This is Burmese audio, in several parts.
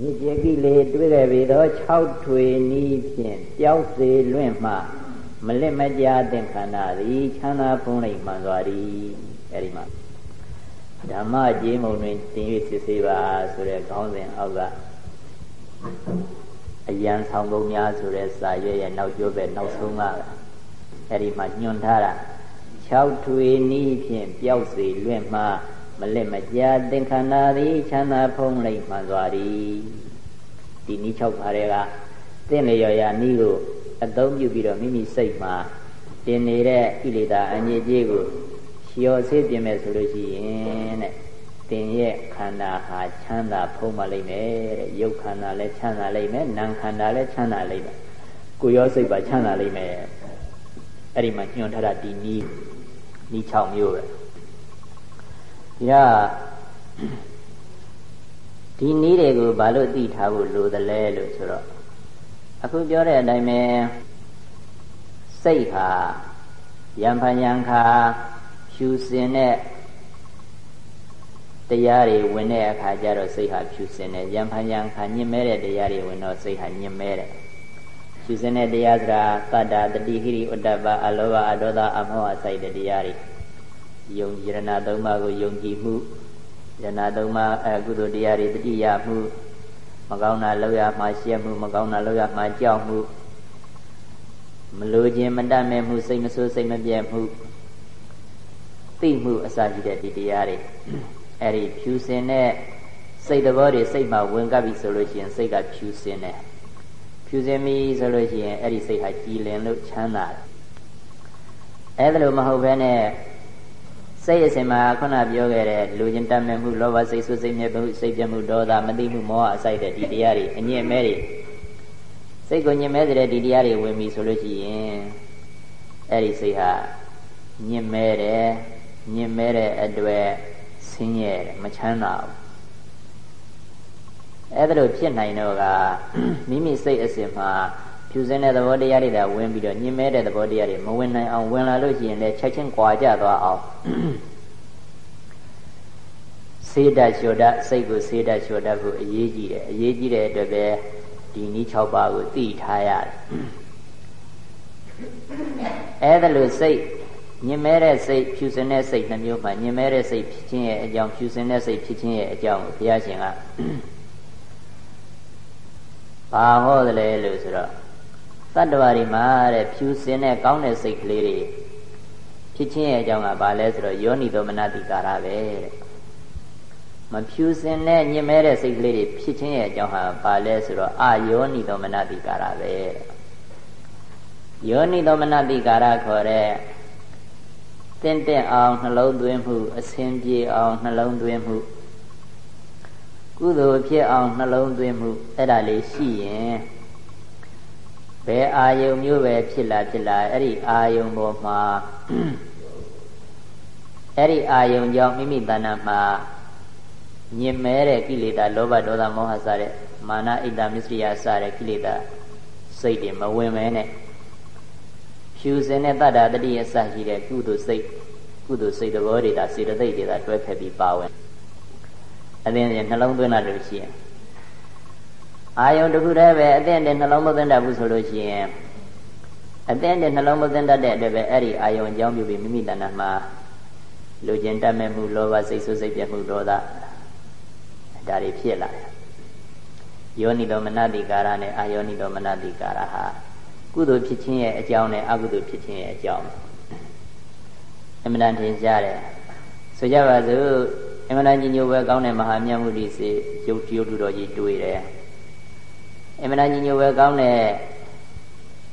မြေကျေကိလေတွေ့ခဲ့ပြီသော6ထွေနီးဖြင့်ပျောက်စေလွင့်မှမလစ်မကြာသင်္ခန္ဓာသည်ချမ်းသာဖုံးလိမ့်မှန်စွာသည်အဲဒီမှာဓမ္မကြေးမုံတွင်တင်၍စစ်ဆေးပါဆိုတဲ့ခေါင်းစဉ်အောက်ကအယံဆောင်ပုံများဆိုတဲ့စာရွက်ရဲ့နောက်ကျောပဲနောက်ဆုံးကအဲ့ဒီမှာညွှန်ထားတာ6ထွေနီးဖြင့်ပျောက်စေလွင့်မှ မလစ်မကြာသင်္ခန္ဓာသည်ချမ်းသာဖုံးလိမ့်မှန်စွာသည်ဒီနီး6ပါးတွေကသင်လျော်ရာနီးကိုအသုံးပြုပြီးတော့မိမိစိတ်မှာတင်နေတဲ့ဣလေသာအငြိကြီးကိုလျော်စေပြင်မယ်ဆိုလို့ရှိရင်တဲ့တင်ရဲ့ခန္ဓာဟာချမ်းသာဖုံးမလိမ့်မယ်တဲ့ရုပ်ခန္ဓာလည်းချမ်းသာလိမ့်မယ်နာမ်ခန္ဓာလည်းချမ်းသာလိမ့်မယ်ကိုယ်ရောစိတ်ပါချမ်းသာလိမ့်မယ်အဲ့ဒီမှာညွှန်ထားတာဒီနီးနီး6မျိုးပဲ ဒီကဒီနည်းတွေကိုဘာလို့သိထားဖို့လိုသလဲလို့ဆိုတော့အခုပြောတဲ့အတိုင်းပဲစိတ်ဟာယံဖန်ယံခါဖြူစင်တဲ့တရားတွေဝင်တဲ့အခါကျတော့စိတ်ဟာဖြူစင်တယ်ယံဖန်ယံခါညင်မဲတဲ့တရားတွေဝင်တော့စိတ်ဟာညင်မဲတယ်ဖြူစင်တဲ့တရားဆိုတာတတ္တတတိဟိရိဥတ္တပအလောဘအဒေါသအမောဟစိုက်တဲ့တရားတွေ ယုံယရဏသုံးပါးကိုယုံကြည်မှုယရဏသုံးပါးအကုသိုလ်တရားတွေတတိယမှုမကောင်းတာလောက်ရမှရှက်မှုမကောင်းတာလောက်ရမှကြောက်မှုမလိုခြင်းမတတ်မဲ့မှုစိတ်မဆိုးစိတ်မပြတ်မှုသိမှုအစရှိတဲ့ဒီတရားတွေအဲ့ဒီဖြူစင်တဲ့စိတ်သဘောတွေစိတ်မှာဝင်ကပ်ပြီဆိုလို့ရှိရင်စိတ်ကဖြူစင်တယ်ဖြူစင်ပြီဆိုလို့ရှိရင်အဲ့ဒီစိတ်ဟာကြည်လင်လို့ချမ်းသာတယ်အဲ့ဒါလိုမဟုတ်ဘဲနဲ့ စိတ်အစဉ်မှာခုနပြောခဲ့တဲ့လူချင်းတတ်မဲ့မှုလောဘစိတ်ဆူစိတ်မြဲမှုစိတ်ပြမှုဒေါသမသိမှုမောဟအစိုက်တဲ့ဒီတရားတွေအညစ်အမဲတွေစိတ်ကိုညစ်မဲတဲ့ဒီတရားတွေဝင်ပြီဆိုလို့ရှိရင်အဲ့ဒီစိတ်ဟာညစ်မဲတယ်ညစ်မဲတဲ့အတွက်ဆင်းရဲတယ်မချမ်းသာဘူးအဲ့ဒါလိုဖြစ်နိုင်တော့ကမိမိစိတ်အစဉ်မှာ ဖြူစင်းတဲ့သဘောတရားတွေဒါဝင်ပြီးတော့ညင်မဲတဲ့သဘောတရားတွေမဝင်နိုင်အောင်ဝင်လာလို့ရှိရင်လည်းချက်ချင်းကြွာကြသွားအောင်စေတလျှော်တစိတ်ကိုစေတလျှော်တဖို့အရေးကြီးတယ်အရေးကြီးတဲ့အတွက်ပဲဒီနည်း6ပါးကိုသိထားရတယ်အဲ့ဒါလို့စိတ်ညင်မဲတဲ့စိတ်ဖြူစင်တဲ့စိတ်နှမျိုးမှာညင်မဲတဲ့စိတ်ဖြစ်ခြင်းရဲ့အကြောင်းဖြူစင်တဲ့စိတ်ဖြစ်ခြင်းရဲ့အကြောင်းကိုဘုရားရှင်ကဘာဟောတယ်လဲလို့ဆိုတော့ တတ္တဝါတွေမှာတဲ့ဖြူစင်တဲ့ကောင်းတဲ့စိတ်ကလေးတွေဖြစ်ခြင်းရဲ့အကြောင်းကဘာလဲဆိုတော့ယောနိသောမနတိကာရပဲတဲ့မဖြူစင်တဲ့ညင်မဲတဲ့စိတ်ကလေးတွေဖြစ်ခြင်းရဲ့အကြောင်းဟာဘာလဲဆိုတော့အာယောနိသောမနတိကာရပဲယောနိသောမနတိကာရခေါ်တဲ့တင့်တင့်အောင်နှလုံးသွင်းမှုအစဉ်ပြေအောင်နှလုံးသွင်းမှုကုသိုလ်ဖြစ်အောင်နှလုံးသွင်းမှုအဲ့ဒါလေးရှိရင် ဘယ်အာယုံမျိုးပဲဖြစ်လာဖြစ်လာအဲ့ဒီအာယုံပေါ်မှာအဲ့ဒီအာယုံကြောင့်မိမိတဏ္ဍာမှာညင်မဲတဲ့ကိလေသာလောဘဒေါသမောဟစတဲ့မာနဣဒ္ဓမစ္စရိယစတဲ့ကိလေသာစိတ်တွေမဝင်မဲနဲ့ဖြူစင်တဲ့တတ္တာတတိယစရှိတဲ့ကုသိုလ်စိတ်ကုသိုလ်စိတ်သဘောတွေဒါစေတသိက်တွေဒါတွဲဖက်ပြီးပါဝင်အသင်းစဉ်နှလုံးသွင်းတာလို့ရှိရင် အာယုံတစ်ခုတည်းပဲအသင်းတည်းနှလုံးမသွင်းတတ်ဘူးဆိုလို့ရှိရင်အသင်းတည်းနှလုံးမသွင်းတတ်တဲ့အတွက်ပဲအဲ့ဒီအာယုံအကြောင်းပြုပြီးမိမိတဏ္ဍာမှာလူကျင်တတ်မဲ့မှုလောဘစိတ်ဆိုးစိတ်ပြတ်မှုဒေါသဒါတွေဖြစ်လာတယ်ယောနိတော်မနတိကာရနဲ့အာယောနိတော်မနတိကာရဟာကုသိုလ်ဖြစ်ခြင်းရဲ့အကြောင်းနဲ့အကုသိုလ်ဖြစ်ခြင်းရဲ့အကြောင်းအမှန်တန်ထင်ရှားတယ်ဆိုကြပါစို့အမှန်တန်ကြီးညိုပဲကောင်းတဲ့မဟာမြတ်မှုဒီစေရုပ်ရုပ်တုတော်ကြီးတွေ့တယ် အမှန်တန်ကြီးညိုပဲကောင်းတဲ့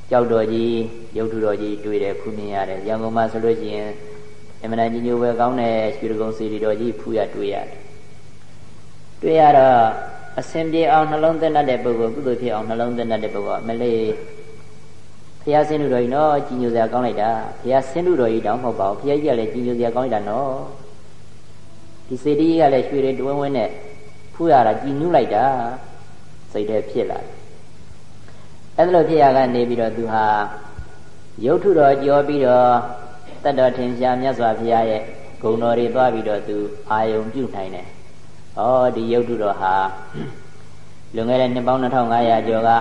ကြောက်တော်ကြီးရုပ်တုတော်ကြီးတွေ့တယ်ဖူးမြင်ရတယ်ရန်ကုန်မှာဆိုလို့ရှိရင်အမှန်တန်ကြီးညိုပဲကောင်းတဲ့ရွှေကုံစီရီတော်ကြီးဖူးရတွေ့ရတယ်တွေ့ရတော့အစဉ်ပြေအောင်နှလုံးသွင်းတတ်တဲ့ပုဂ္ဂိုလ်ကုသိုလ်ဖြစ်အောင်နှလုံးသွင်းတတ်တဲ့ပုဂ္ဂိုလ်မလေးဘုရားဆင်းလူတော်ကြီးနော်ကြီးညိုစရာကောင်းလိုက်တာဘုရားဆင်းလူတော်ကြီးတောင်းမဟုတ်ပါဘူးဘုရားကြီးကလည်းကြီးညိုစရာကောင်းလိုက်တာနော်ဒီစေတီးကလည်းရွှေတွေတွင်းဝင်းနဲ့ဖူးရတာကြီးညှုလိုက်တာ စိတ်ထဲဖြစ်လာတယ်အဲ့ဒါလိုဖြစ်ရကနေပြီးတော့သူဟာရုပ်ထုတော်ကြောပြီးတော့တတ်တော်ထင်ရှားမြတ်စွာဘုရားရဲ့ဂုဏ်တော်တွေသွားပြီးတော့သူအာယုံပြုနိုင်တယ်။ဩဒီရုပ်ထုတော်ဟာလွန်ခဲ့တဲ့နှစ်ပေါင်း2500ကျော်က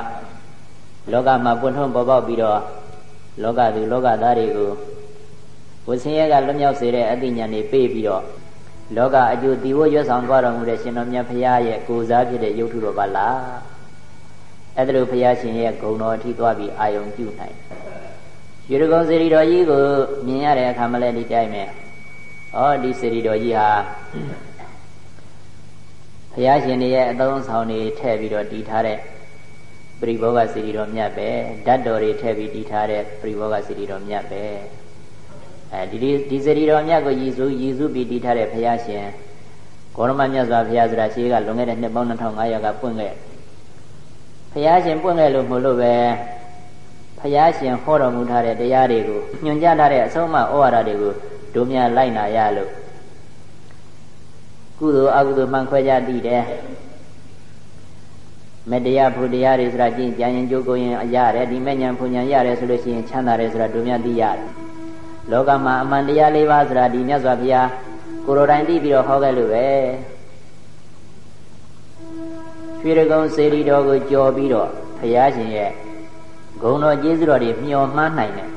လောကမှာပွင့်ထွန်းပေါ်ပေါက်ပြီးတော့လောကသူလောကသားတွေကိုဝဆင်းရဲကလွတ်မြောက်စေတဲ့အသိဉာဏ်တွေပေးပြီးတော့ လောကအကျိုးတည်ဖို့ရွတ်ဆောင်သွားတော်မူတဲ့ရှင်တော်မြတ်ဖရာရဲ့ကိုယ်စားဖြစ်တဲ့ရုပ်ထုတော်ပါလားအဲ့ဒါလိုဖရာရှင်ရဲ့ဂုဏ်တော်အထိသွားပြီးအာယုံပြုနိုင်ရေရကုံစေရီတော်ကြီးကိုမြင်ရတဲ့အခါမလဲဒီတိုင်းပဲဩဒီစေရီတော်ကြီးဟာဘုရားရှင်တွေရဲ့အသုံးဆောင်တွေထည့်ပြီးတော့တည်ထားတဲ့ပရိဘောဂစီရီတော်မြတ်ပဲဓာတ်တော်တွေထည့်ပြီးတည်ထားတဲ့ပရိဘောဂစီရီတော်မြတ်ပဲ အဲဒီဒီစီရီတော်မြတ်ကိုရည်စူးရည်စူးပြီးတည်ထားတဲ့ဘုရားရှင်ကောရမမြတ်စွာဘုရားဆိုတာရှိကလွန်ခဲ့တဲ့နှစ်ပေါင်း2500ကပွင့်ခဲ့ဘုရားရှင်ပွင့်ခဲ့လို့မလို့ပဲဘုရားရှင်ဟောတော်မူထားတဲ့တရားတွေကိုညွှန်ကြားထားတဲ့အဆုံးအမဩဝါဒတွေကိုဒုမြလိုက်နာရလို့ကုသိုလ်အကုသိုလ်မှန်ခွဲကြသိတယ်မတရားဖို့တရားတွေဆိုတာကျင့်ကြံရင်ကြိုးကိုရင်အရတယ်ဒီမဲ့ညာဖုန်ညာရတယ်ဆိုလို့ရှိရင်ချမ်းသာတယ်ဆိုတာတို့မြတ်သိရတယ် လောကမှာအမှန်တရား၄ပါးဆိုတာဒီမြတ်စွာဘုရားကိုရိုတိုင်းသိပြီးတော့ဟောခဲ့လို့ပဲရွှေရကုံစေရီတော်ကိုကြော်ပြီးတော့ဘုရားရှင်ရဲ့ဂုံတော်ကျေးဇူးတော်တွေမျှော်မှန်းနိုင်တယ်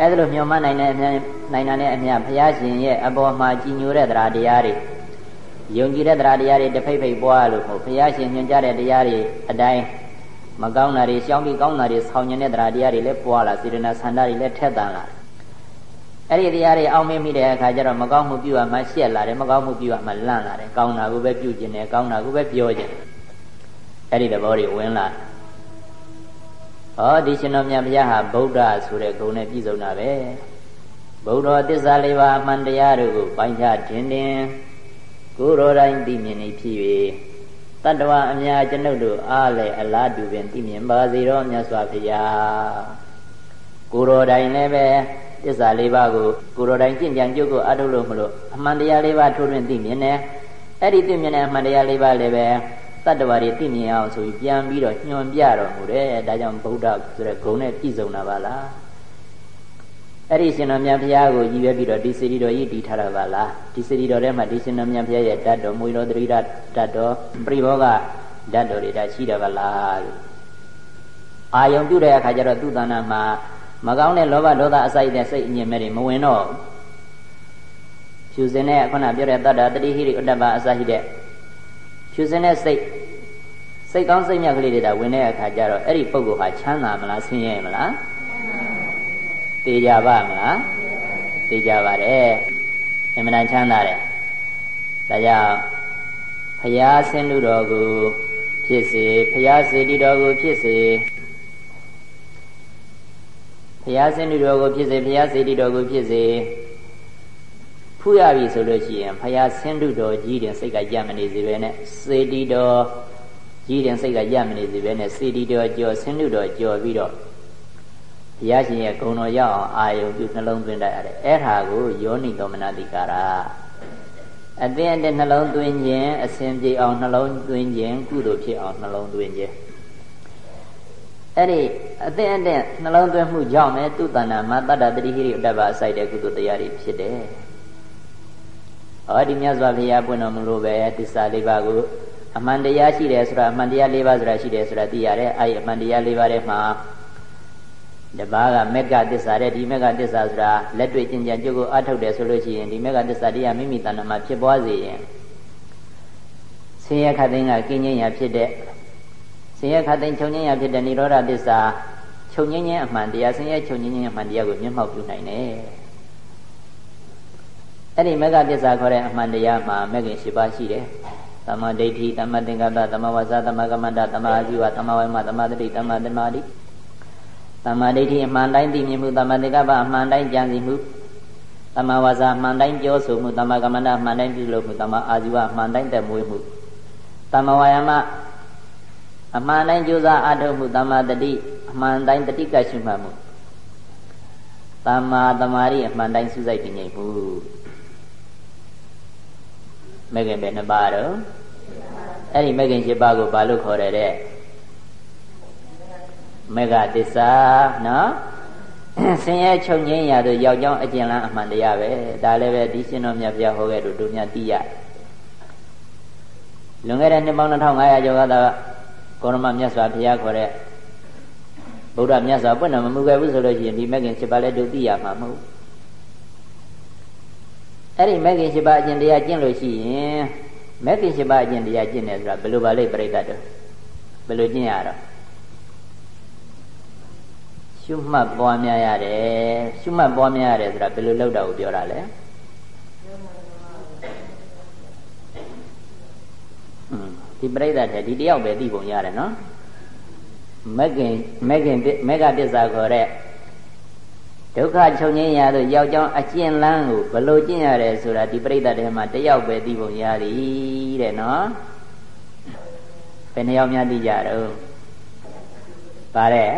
အဲဒါလိုမျှော်မှန်းနိုင်တဲ့အမြနိုင်တာနဲ့အမြဘုရားရှင်ရဲ့အပေါ်မှာကြည်ညိုတဲ့တရားတရားတွေယုံကြည်တဲ့တရားတရားတွေတဖိတ်ဖိတ်ပွားလို့ဘုရားရှင်ညွှန်ကြားတဲ့တရားတွေအတိုင်းမကောင်းတာတွေရှောင်ပြီးကောင်းတာတွေဆောင်းညင်တဲ့တရားတရားတွေလည်းပွားလာစေတနာဆန္ဒတွေလည်းထက်သန်လာ အဲ့ဒီတရားတွေအောင်းမင်းမိတဲ့အခါကျတော့မကောင်းမှုပြုရမှရှက်လာတယ်မကောင်းမှုပြုရမှလန့်လာတယ်ကောင်းတာကိုပဲပြုကျင်တယ်ကောင်းတာကိုပဲပြောကျင်တယ်အဲ့ဒီသဘောတွေဝင်လာဟောဒီရှင်တော်မြတ်ဘုရားဟာဗုဒ္ဓဆိုတဲ့ဂုဏ်နဲ့ပြည့်စုံတာပဲဗုဒ္ဓသစ္စာလေးပါးအမှန်တရားတို့ကိုပိုင်းခြားခြင်းတင်ကိုယ်တော်တိုင်းသိမြင်နေဖြစ်၍တတ္တဝအများကျွန်ုပ်တို့အားလည်းအလားတူပင်သိမြင်ပါစေတော့မြတ်စွာဘုရားကိုယ်တော်တိုင်းလည်းပဲ သစ္စာလေးပါးကိုကိုယ်တော်တိုင်းကြင်ကြံကြုတ်ကိုအထုတ်လို့မလို့အမှန်တရားလေးပါးထိုးထွင်းသိမြင်တယ်အဲ့ဒီသိမြင်တဲ့အမှန်တရားလေးပါးလည်းပဲတတ္တဝါတွေသိမြင်အောင်ဆိုပြီးပြန်ပြီးတော့ညွှန်ပြတော်မူတယ်ဒါကြောင့်ဗုဒ္ဓဆိုတဲ့ဂုဏ်နဲ့ပြည့်စုံတာပါလားအဲ့ဒီရှင်တော်မြတ်ဘုရားကိုရည်ရွယ်ပြီးတော့ဒီစေတီတော်ကြီးတည်ထားတာပါလားဒီစေတီတော်ထဲမှာဒီရှင်တော်မြတ်ဘုရားရဲ့ဓာတ်တော်မွေတော်သတိဓာတ်ဓာတ်တော်ပြိဘောကဓာတ်တော်တွေဒါရှိတယ်ပါလားလို့အာယုံပြုတဲ့အခါကျတော့သူ့တဏ္ဍာမှာ မကောင်းတဲ့လောဘဒေါသအစိုက်တဲ့စိတ်အငြင်းမဲ့တွေမဝင်တော့ဖြူစင်တဲ့ခုနပြောတဲ့တတ္တတတိဟိရိဥတ္တပအစရှိတဲ့ဖြူစင်တဲ့စိတ်စိတ်ကောင်းစိတ်မြတ်ကလေးတွေဒါဝင်တဲ့အခါကျတော့အဲ့ဒီပုဂ္ဂိုလ်ဟာချမ်းသာမလားဆင်းရဲမလားသိကြပါမလားသိကြပါတယ်အမှန်တန်ချမ်းသာတယ်ဒါကြောင့်ဖရာဆင်းလူတော်ကိုဖြစ်စေဖရာစေတီတော်ကိုဖြစ်စေ ဖရာဆင်းလူတော်ကိုဖြစ်စေဖရာစေတီတော်ကိုဖြစ်စေဖူးရပြီဆိုလို့ရှိရင်ဖရာဆင်းလူတော်ကြီးတဲ့စိတ်ကကြမနေစေပဲနဲ့စေတီတော်ကြီးတဲ့စိတ်ကကြမနေစေပဲနဲ့စေတီတော်ကြော်ဆင်းလူတော်ကြော်ပြီးတော့ဘုရားရှင်ရဲ့ဂုဏ်တော်ရောက်အောင်အာယုံပြုနှလုံးသွင်းတတ်ရတယ်အဲ့ဒါကိုယောနိတော်မနတိကာရအသင်အတဲ့နှလုံးသွင်းခြင်းအစဉ်ပြေအောင်နှလုံးသွင်းခြင်းကုသိုလ်ဖြစ်အောင်နှလုံးသွင်းခြင်း အဲ့ဒီအသင်အတဲ့နှလုံးသွင်းမှုကြောင့်ပဲသူတဏ္ဍာမှာတတ္တတတိဟိရိအတ္တပါအစိုက်တဲ့ကုသိုလ်တရားတွေဖြစ်တယ်ဟောဒီမြတ်စွာဘုရားပွင့်တော်မူလို့ပဲသစ္စာလေးပါးကိုအမှန်တရားရှိတယ်ဆိုတာအမှန်တရားလေးပါးဆိုတာရှိတယ်ဆိုတာသိရတယ်အဲ့ဒီအမှန်တရားလေးပါးထဲမှာတပါးကမက်ကသစ္စာတဲ့ဒီမက်ကသစ္စာဆိုတာလက်တွေ့ကျင့်ကြံကြုတ်ကိုအထုတ်တယ်ဆိုလို့ရှိရင်ဒီမက်ကသစ္စာတရားမိမိတဏ္ဍာမှာဖြစ်ပွားစေရင်ဆင်းရဲခတ်သိမ်းကကင်းငြိမ်းရာဖြစ်တဲ့ ဆင်းရဲခတ်သိမ်းချုပ်ငြိမ်းရာဖြစ်တဲ့និရောဓသစ္စာချုပ်ငြိမ်းခြင်းအမှန်တရားဆင်းရဲချုပ်ငြိမ်းခြင်းအမှန်တရားကိုမျက်မှောက်ပြုနိုင်တယ်အဲ့ဒီမက်ကသစ္စာခေါ်တဲ့အမှန်တရားမှာမက်ကင်၈ပါးရှိတယ်သမ္မာဒိဋ္ဌိသမ္မာသင်္ကပ္ပသမ္မာဝါစာသမ္မာကမ္မန္တသမ္မာအာဇီဝသမ္မာဝိမသမ္မာတတိသမ္မာသမာဓိသမ္မာဒိဋ္ဌိအမှန်တိုင်းသိမြင်မှုသမ္မာသင်္ကပ္ပအမှန်တိုင်းကြံစည်မှုသမ္မာဝါစာအမှန်တိုင်းပြောဆိုမှုသမ္မာကမ္မန္တအမှန်တိုင်းပြုလုပ်မှုသမ္မာအာဇီဝအမှန်တိုင်းတက်မွေးမှုသမ္မာဝါယာမ အမှန်တိုင်းကြိုးစားအားထုတ်မှုသမ္မာတတိအမှန်တိုင်းတတိကရှိမှမှုသမ္မာသမာဓိအမှန်တိုင်းစုစိုက်တည်ငြိမ်မှုမဂ္ဂင်ပဲနှစ်ပါးတော့အဲ့ဒီမဂ္ဂင်7ပါးကိုဘာလို့ခေါ်ရတဲ့မေဃသစ္စာနော်ဆင်းရဲချုပ်ငြိမ်းရာတို့ရောက်ကြောင်းအကျဉ်းလန်းအမှန်တရားပဲဒါလည်းပဲဒီရှင်တော်မြတ်ဘုရားဟောခဲ့လို့တို့များသိရလွန်ခဲ့တဲ့နှစ်ပေါင်း2500ကျော်ကသာ ကောရမမြတ်စွာဘုရားခေါ်တဲ့ဗုဒ္ဓမြတ်စွာပွင့်တော်မမူခဲ့ဘူးဆိုလို့ရှိရင်ဒီမဂ်ခင်7ပါးလည်းတို့သိရမှာမဟုတ်အဲ့ဒီမဂ်ခင်7ပါးအကျင့်တရားကျင့်လို့ရှိရင်မဂ်ခင်7ပါးအကျင့်တရားကျင့်တယ်ဆိုတာဘယ်လိုပါလိမ့်ပြိတ္တတော့ဘယ်လိုကျင့်ရတော့ရှုမှတ်ပွားများရတယ်ရှုမှတ်ပွားများရတယ်ဆိုတာဘယ်လိုလုပ်တာကိုပြောတာလဲ ဒီပြိဿတဲ့ဒီတယောက်ပဲသိပုံရတယ်နော်မဂ္ဂင်မဂ္ဂင်မေဃတစ္ဆာခေါ်တဲ့ဒုက္ခချုပ်ငြိမ်းရာသို့ရောက်ကြောင်းအကျဉ်းလန်းကိုဘလို့ကျင့်ရတယ်ဆိုတာဒီပြိဿတဲ့မှာတယောက်ပဲသိပုံရသည်တဲ့နော်ဘယ်နှယောက်များသိကြတော့ပါတယ်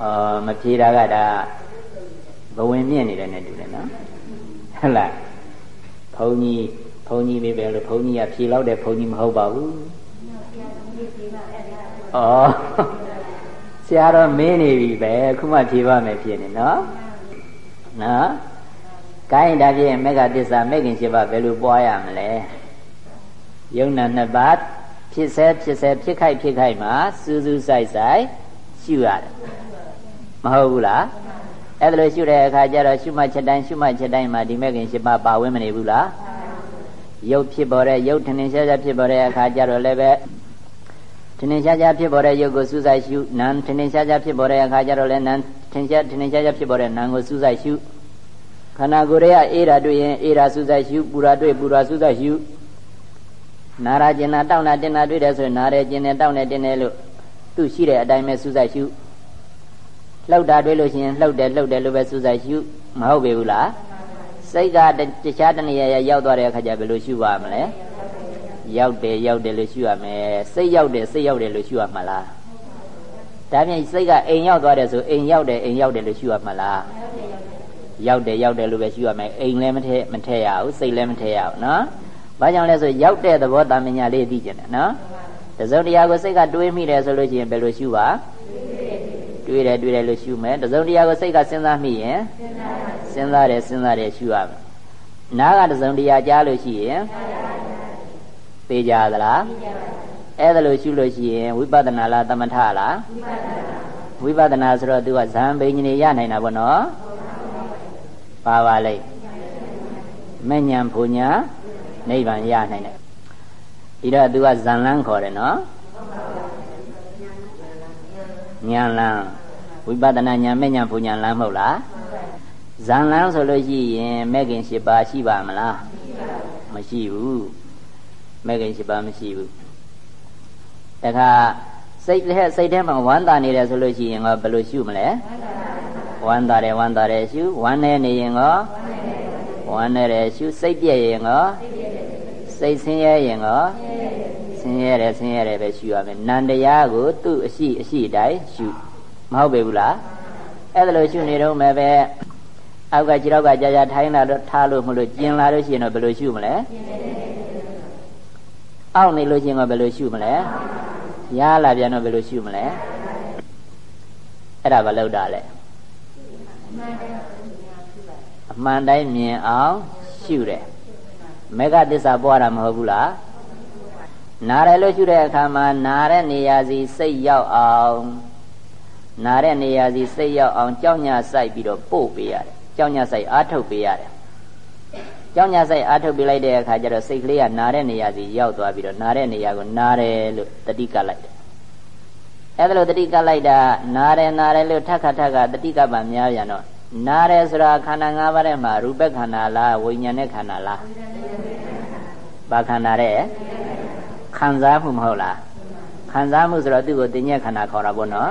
အော်မဖြေတာကဒါဘဝင်မြင့်နေတယ်နဲ့တူတယ်နော်ဟုတ်လားဘုန်းကြီး ဘုန်းကြီးပဲပဲလို့ဘုန်းကြီးကဖြေလောက်တဲ့ဘုန်းကြီးမဟုတ်ပါဘူးဩဆရာတော်မင်းနေပြီပဲခုမှဖြေပါမယ်ဖြစ်နေနော်နော်ကိုင်းဒါဖြင့်မေဃတစ္ဆာမေခင်ရှိပါဘယ်လိုပွားရမလဲယုံနာနှစ်ပါးဖြစ်ဆဲဖြစ်ဆဲဖြစ်ခိုက်ဖြစ်ခိုက်မှာစူးစူးဆိုင်ဆိုင်ရှုရတယ်မဟုတ်ဘူးလားအဲ့ဒါလို့ရှုတဲ့အခါကျတော့ရှုမှတ်ချက်တိုင်းရှုမှတ်ချက်တိုင်းမှာဒီမေခင်ရှိပါပါဝင်မနေဘူးလား ရုပ်ဖြစ်ပေါ်တဲ့ရုပ်ထင်ထင်ရှားရှားဖြစ်ပေါ်တဲ့အခါကျတော့လည်းပဲထင်ထင်ရှားရှားဖြစ်ပေါ်တဲ့ရုပ်ကိုစူးစိုက်ရှုနာမ်ထင်ထင်ရှားရှားဖြစ်ပေါ်တဲ့အခါကျတော့လည်းနာမ်ထင်ရှားထင်ထင်ရှားရှားဖြစ်ပေါ်တဲ့နာမ်ကိုစူးစိုက်ရှုခန္ဓာကိုယ်ရဲ့အေးဓာတွေ့ရင်အေးဓာစူးစိုက်ရှုပူဓာတွေ့ပူဓာစူးစိုက်ရှုနာရကျင်နာတောက်နာတင်နာတွေ့တယ်ဆိုရင်နာရဲကျင်နေတောက်နေတင်နေလို့သူ့ရှိတဲ့အတိုင်းပဲစူးစိုက်ရှုလှုပ်တာတွေ့လို့ရှိရင်လှုပ်တယ်လှုပ်တယ်လို့ပဲစူးစိုက်ရှုမဟုတ်ပေဘူးလား စိတ်ကတခြားတနေရာရောက်သွားတဲ့အခါကျဘယ်လိုရှုပါမလဲရောက်တယ်ရောက်တယ်လို့ရှုရမယ်စိတ်ရောက်တယ်စိတ်ရောက်တယ်လို့ရှုရမှာလားဒါပြင်စိတ်ကအိမ်ရောက်သွားတယ်ဆိုအိမ်ရောက်တယ်အိမ်ရောက်တယ်လို့ရှုရမှာလားရောက်တယ်ရောက်တယ်လို့ပဲရှုရမယ်အိမ်လည်းမထည့်မထည့်ရဘူးစိတ်လည်းမထည့်ရဘူးနော်ဘာကြောင့်လဲဆိုရောက်တဲ့သဘောတာမညာလေးသိကျင်တယ်နော်တစုံတရာကိုစိတ်ကတွေးမိတယ်ဆိုလို့ရှိရင်ဘယ်လိုရှုပါတွေးတယ်တွေးတယ်လို့ရှုမယ်တစုံတရာကိုစိတ်ကစဉ်းစားမိရင်စဉ်းစား တယ်စဉ်းစားတယ်ရှုရမယ်နားကတစုံတရာကြားလို့ရှိရင်သိကြသလားအဲ့ဒါလို့ရှုလို့ရှိရင်ဝိပဿနာလားသမထလားဝိပဿနာဆိုတော့သူကဇံဘိညာဉ်ရနိုင်တာပေါ့နော်ပါပါလိမ့်မဉ္ဇဉ်ဘုညာနိဗ္ဗာန်ရနိုင်တယ်ဒီတော့သူကဇံလန်းခေါ်တယ်နော်ဉာဏ်လန်းဝိပဿနာဉာဏ်မဲ့ဉာဏ်ဘုညာလန်းမဟုတ်လား ဇံလန်းဆိုလို့ရှိရင်မဲ့ခင်၈ပါးရှိပါမလားမရှိဘူးမဲ့ခင်၈ပါးမရှိဘူးတခါစိတ်လက်စိတ်ထဲမှာဝမ်းသာနေတယ်ဆိုလို့ရှိရင်ကဘယ်လိုရှုမလဲဝမ်းသာတယ်ဝမ်းသာတယ်ရှုဝမ်းနေနေရင်ကဝမ်းနေတယ်ရှုစိတ်ပြည့်ရင်ကစိတ်ဆင်းရဲရင်ကဆင်းရဲတယ်ဆင်းရဲတယ်ပဲရှုရမယ်နန္တရားကိုသူ့အရှိအရှိတိုင်းရှုမဟုတ်ပေဘူးလားအဲ့ဒါလို့ရှုနေတော့မယ်ပဲ အောက်ကခြေတော့ကကြာကြာထိုင်းလာတော့ထားလို့မလို့ကျင်လာလို့ရှိရင်တော့ဘယ်လိုရှုမလဲအောက်နေလို့ရှိရင်တော့ဘယ်လိုရှုမလဲရလာပြန်တော့ဘယ်လိုရှုမလဲအဲ့ဒါဘာလို့တာလဲအမှန်တိုင်းမြင်အောင်ရှုတယ်မေဃသစ္စာပွားတာမဟုတ်ဘူးလားနားတယ်လို့ရှုတဲ့အခါမှာနားတဲ့နေရာစီစိတ်ရောက်အောင်နားတဲ့နေရာစီစိတ်ရောက်အောင်ကြောက်ညာစိုက်ပြီးတော့ပို့ပေးရတယ် ကြောက်ညာစိုက်အားထုတ်ပေးရတယ်ကြောက်ညာစိုက်အားထုတ်ပေးလိုက်တဲ့အခါကျတော့စိတ်ကလေးကနားတဲ့နေရာစီရောက်သွားပြီးတော့နားတဲ့နေရာကိုနားတယ်လို့တတိကလိုက်တယ်အဲ့ဒါလို့တတိကလိုက်တာနားတယ်နားတယ်လို့ထက်ခါထက်ကတတိကပံများပြန်တော့နားတယ်ဆိုတာခန္ဓာ၅ပါးထဲမှာရူပခန္ဓာလားဝိညာဉ်နဲ့ခန္ဓာလားဘာခန္ဓာတဲ့ခံစားမှုမဟုတ်လားခံစားမှုဆိုတော့သူ့ကိုတင်ညက်ခန္ဓာခေါ်တာပေါ့နော်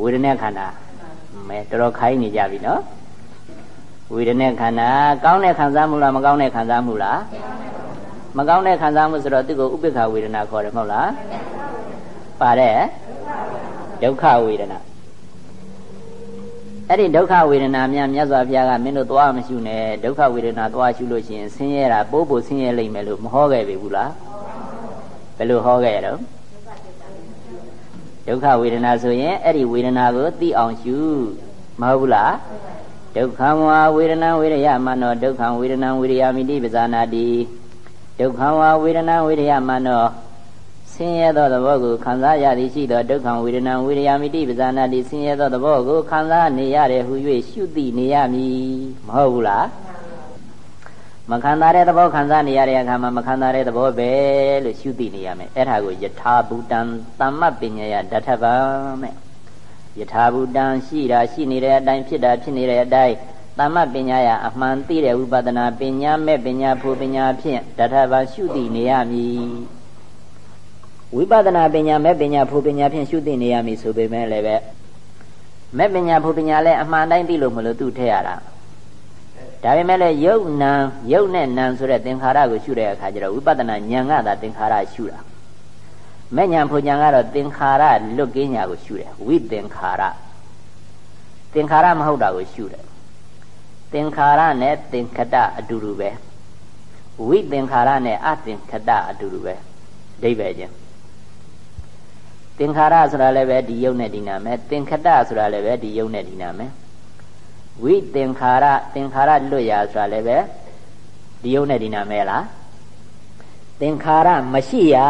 ဝေဒနာခန္ဓာမဲတော်တော်ခိုင်းနေကြပြီနော် ဝေဒနာခန္ဓာကောင်းတဲ့ခံစားမှုလားမကောင်းတဲ့ခံစားမှုလားမကောင်းတဲ့ခံစားမှုဆိုတော့သူ့ကိုဥပိ္ပခဝေဒနာခေါ်တယ်မဟုတ်လားပါတဲ့ဒုက္ခဝေဒနာအဲ့ဒီဒုက္ခဝေဒနာများမြတ်စွာဘုရားကမင်းတို့သွားမရှိနဲ့ဒုက္ခဝေဒနာသွားရှုလို့ရှိရင်ဆင်းရဲတာပိုးပိုဆင်းရဲလိမ့်မယ်လို့မဟောခဲ့ပြီဘူးလားဘယ်လိုဟောခဲ့ရတော့ဒုက္ခဝေဒနာဆိုရင်အဲ့ဒီဝေဒနာကိုသိအောင်ရှုမဟုတ်ဘူးလား ဒုက္ခဝါဝေဒနာဝေရယမနောဒုက္ခဝေဒနာဝေရယမိတိပဇာနာတိဒုက္ခဝါဝေဒနာဝေရယမနောဆင်းရဲသောသဘောကိုခံစားရသည်ရှိသောဒုက္ခဝေဒနာဝေရယမိတိပဇာနာတိဆင်းရဲသောသဘောကိုခံစားနေရတယ်ဟု၍ရှုသိနေရမည်မဟုတ်ဘူးလားမခံစားတဲ့သဘောခံစားနေရတဲ့အခါမှာမခံစားတဲ့သဘောပဲလို့ရှုသိနေရမယ်အဲ့ဒါကိုယထာဘူတံသမ္မပညာယဓာတ်ထဗံမဲ့ ယထာဘူတံရှိတာရှိနေတဲ့အတိုင်းဖြစ်တာဖြစ်နေတဲ့အတိုင်းသမ္မပညာယအမှန်သိတဲ့ဝိပဿနာပညာမဲ့ပညာဖို့ပညာဖြင့်ဓာတ်ထဗံရှုသိနေရမည်ဝိပဿနာပညာမဲ့ပညာဖို့ပညာဖြင့်ရှုသိနေရမည်ဆိုပေမဲ့လည်းပဲမဲ့ပညာဖို့ပညာလည်းအမှန်တိုင်းသိလို့မလို့သူ့ထည့်ရတာဒါပေမဲ့လည်းယုတ်နံယုတ်နဲ့နံဆိုတဲ့သင်္ခါရကိုရှုတဲ့အခါကျတော့ဝိပဿနာဉာဏ်ကသာသင်္ခါရရှုတာ မဲ့ဉာဏ်ဖို့ဉာဏ်ကတော့သင်္ခါရလွတ်ကင်းညာကိုရှုတယ်ဝိသင်္ခါရသင်္ခါရမဟုတ်တာကိုရှုတယ်သင်္ခါရနဲ့သင်္ခတအတူတူပဲဝိသင်္ခါရနဲ့အသင်္ခတအတူတူပဲအဓိပ္ပာယ်ချင်းသင်္ခါရဆိုတာလည်းပဲဒီယုတ်နဲ့ဒီနာမယ်သင်္ခတဆိုတာလည်းပဲဒီယုတ်နဲ့ဒီနာမယ်ဝိသင်္ခါရသင်္ခါရလွတ်ရာဆိုတာလည်းပဲဒီယုတ်နဲ့ဒီနာမဲလားသင်္ခါရမရှိရာ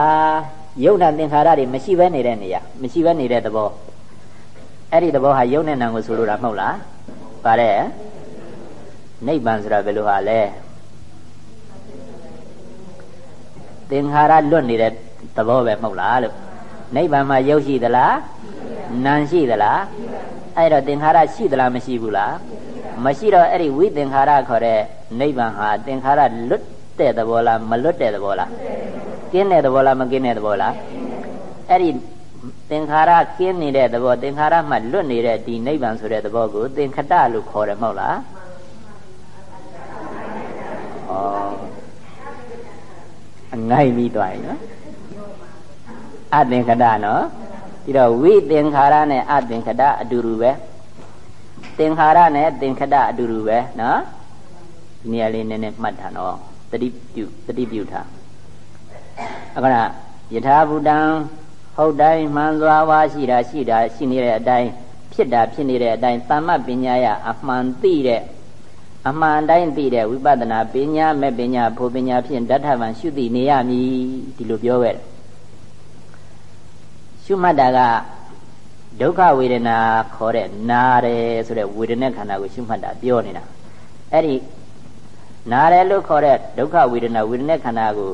ယုတ်နဲ့သင်္ခါရတွေမရှိဘဲနေတဲ့နေရာမရှိဘဲနေတဲ့သဘောအဲ့ဒီသဘောဟာယုတ်နဲ့နာကိုဆိုလိုတာမဟုတ်လားပါတယ်နိဗ္ဗာန်ဆိုတာဘယ်လိုဟာလဲသင်္ခါရလွတ်နေတဲ့သဘောပဲမဟုတ်လားလို့နိဗ္ဗာန်မှာယုတ်ရှိသလားနာရှိသလားအဲ့တော့သင်္ခါရရှိသလားမရှိဘူးလားမရှိတော့အဲ့ဒီဝိသင်္ခါရခေါ်တဲ့နိဗ္ဗာန်ဟာသင်္ခါရလွတ်တဲ့သဘောလားမလွတ်တဲ့သဘောလား ကင်းတဲ့သဘောလားမကင်းတဲ့သဘောလားအဲ့ဒီသင်္ခါရကင်းနေတဲ့သဘောသင်္ခါရမှလွတ်နေတဲ့ဒီနိဗ္ဗာန်ဆိုတဲ့သဘောကိုသင်္ခတလို့ခေါ်တယ်မဟုတ်လားဩအငိုက်ပြီးသွားပြီနော်အသင်္ခတနော်ပြီးတော့ဝိသင်္ခါရနဲ့အသင်္ခတအတူတူပဲသင်္ခါရနဲ့သင်္ခတအတူတူပဲနော်ဒီနေရာလေးနည်းနည်းမှတ်ထားတော့တတိပြုတတိပြုထား အခုနယထာဘူတံဟုတ်တိုင်းမှန်စွာဝါရှိတာရှိတာရှိနေတဲ့အတိုင်းဖြစ်တာဖြစ်နေတဲ့အတိုင်းသမ္မပညာယအမှန်သိတဲ့အမှန်တိုင်းသိတဲ့ဝိပဿနာပညာမဲ့ပညာဖို့ပညာဖြင့်ဓာတ်ထဗံရှုသိနေရမည်ဒီလိုပြောခဲ့တယ်ရှုမှတ်တာကဒုက္ခဝေဒနာခေါ်တဲ့နာတယ်ဆိုတဲ့ဝေဒနာခန္ဓာကိုရှုမှတ်တာပြောနေတာအဲ့ဒီနာတယ်လို့ခေါ်တဲ့ဒုက္ခဝေဒနာဝေဒနာခန္ဓာကို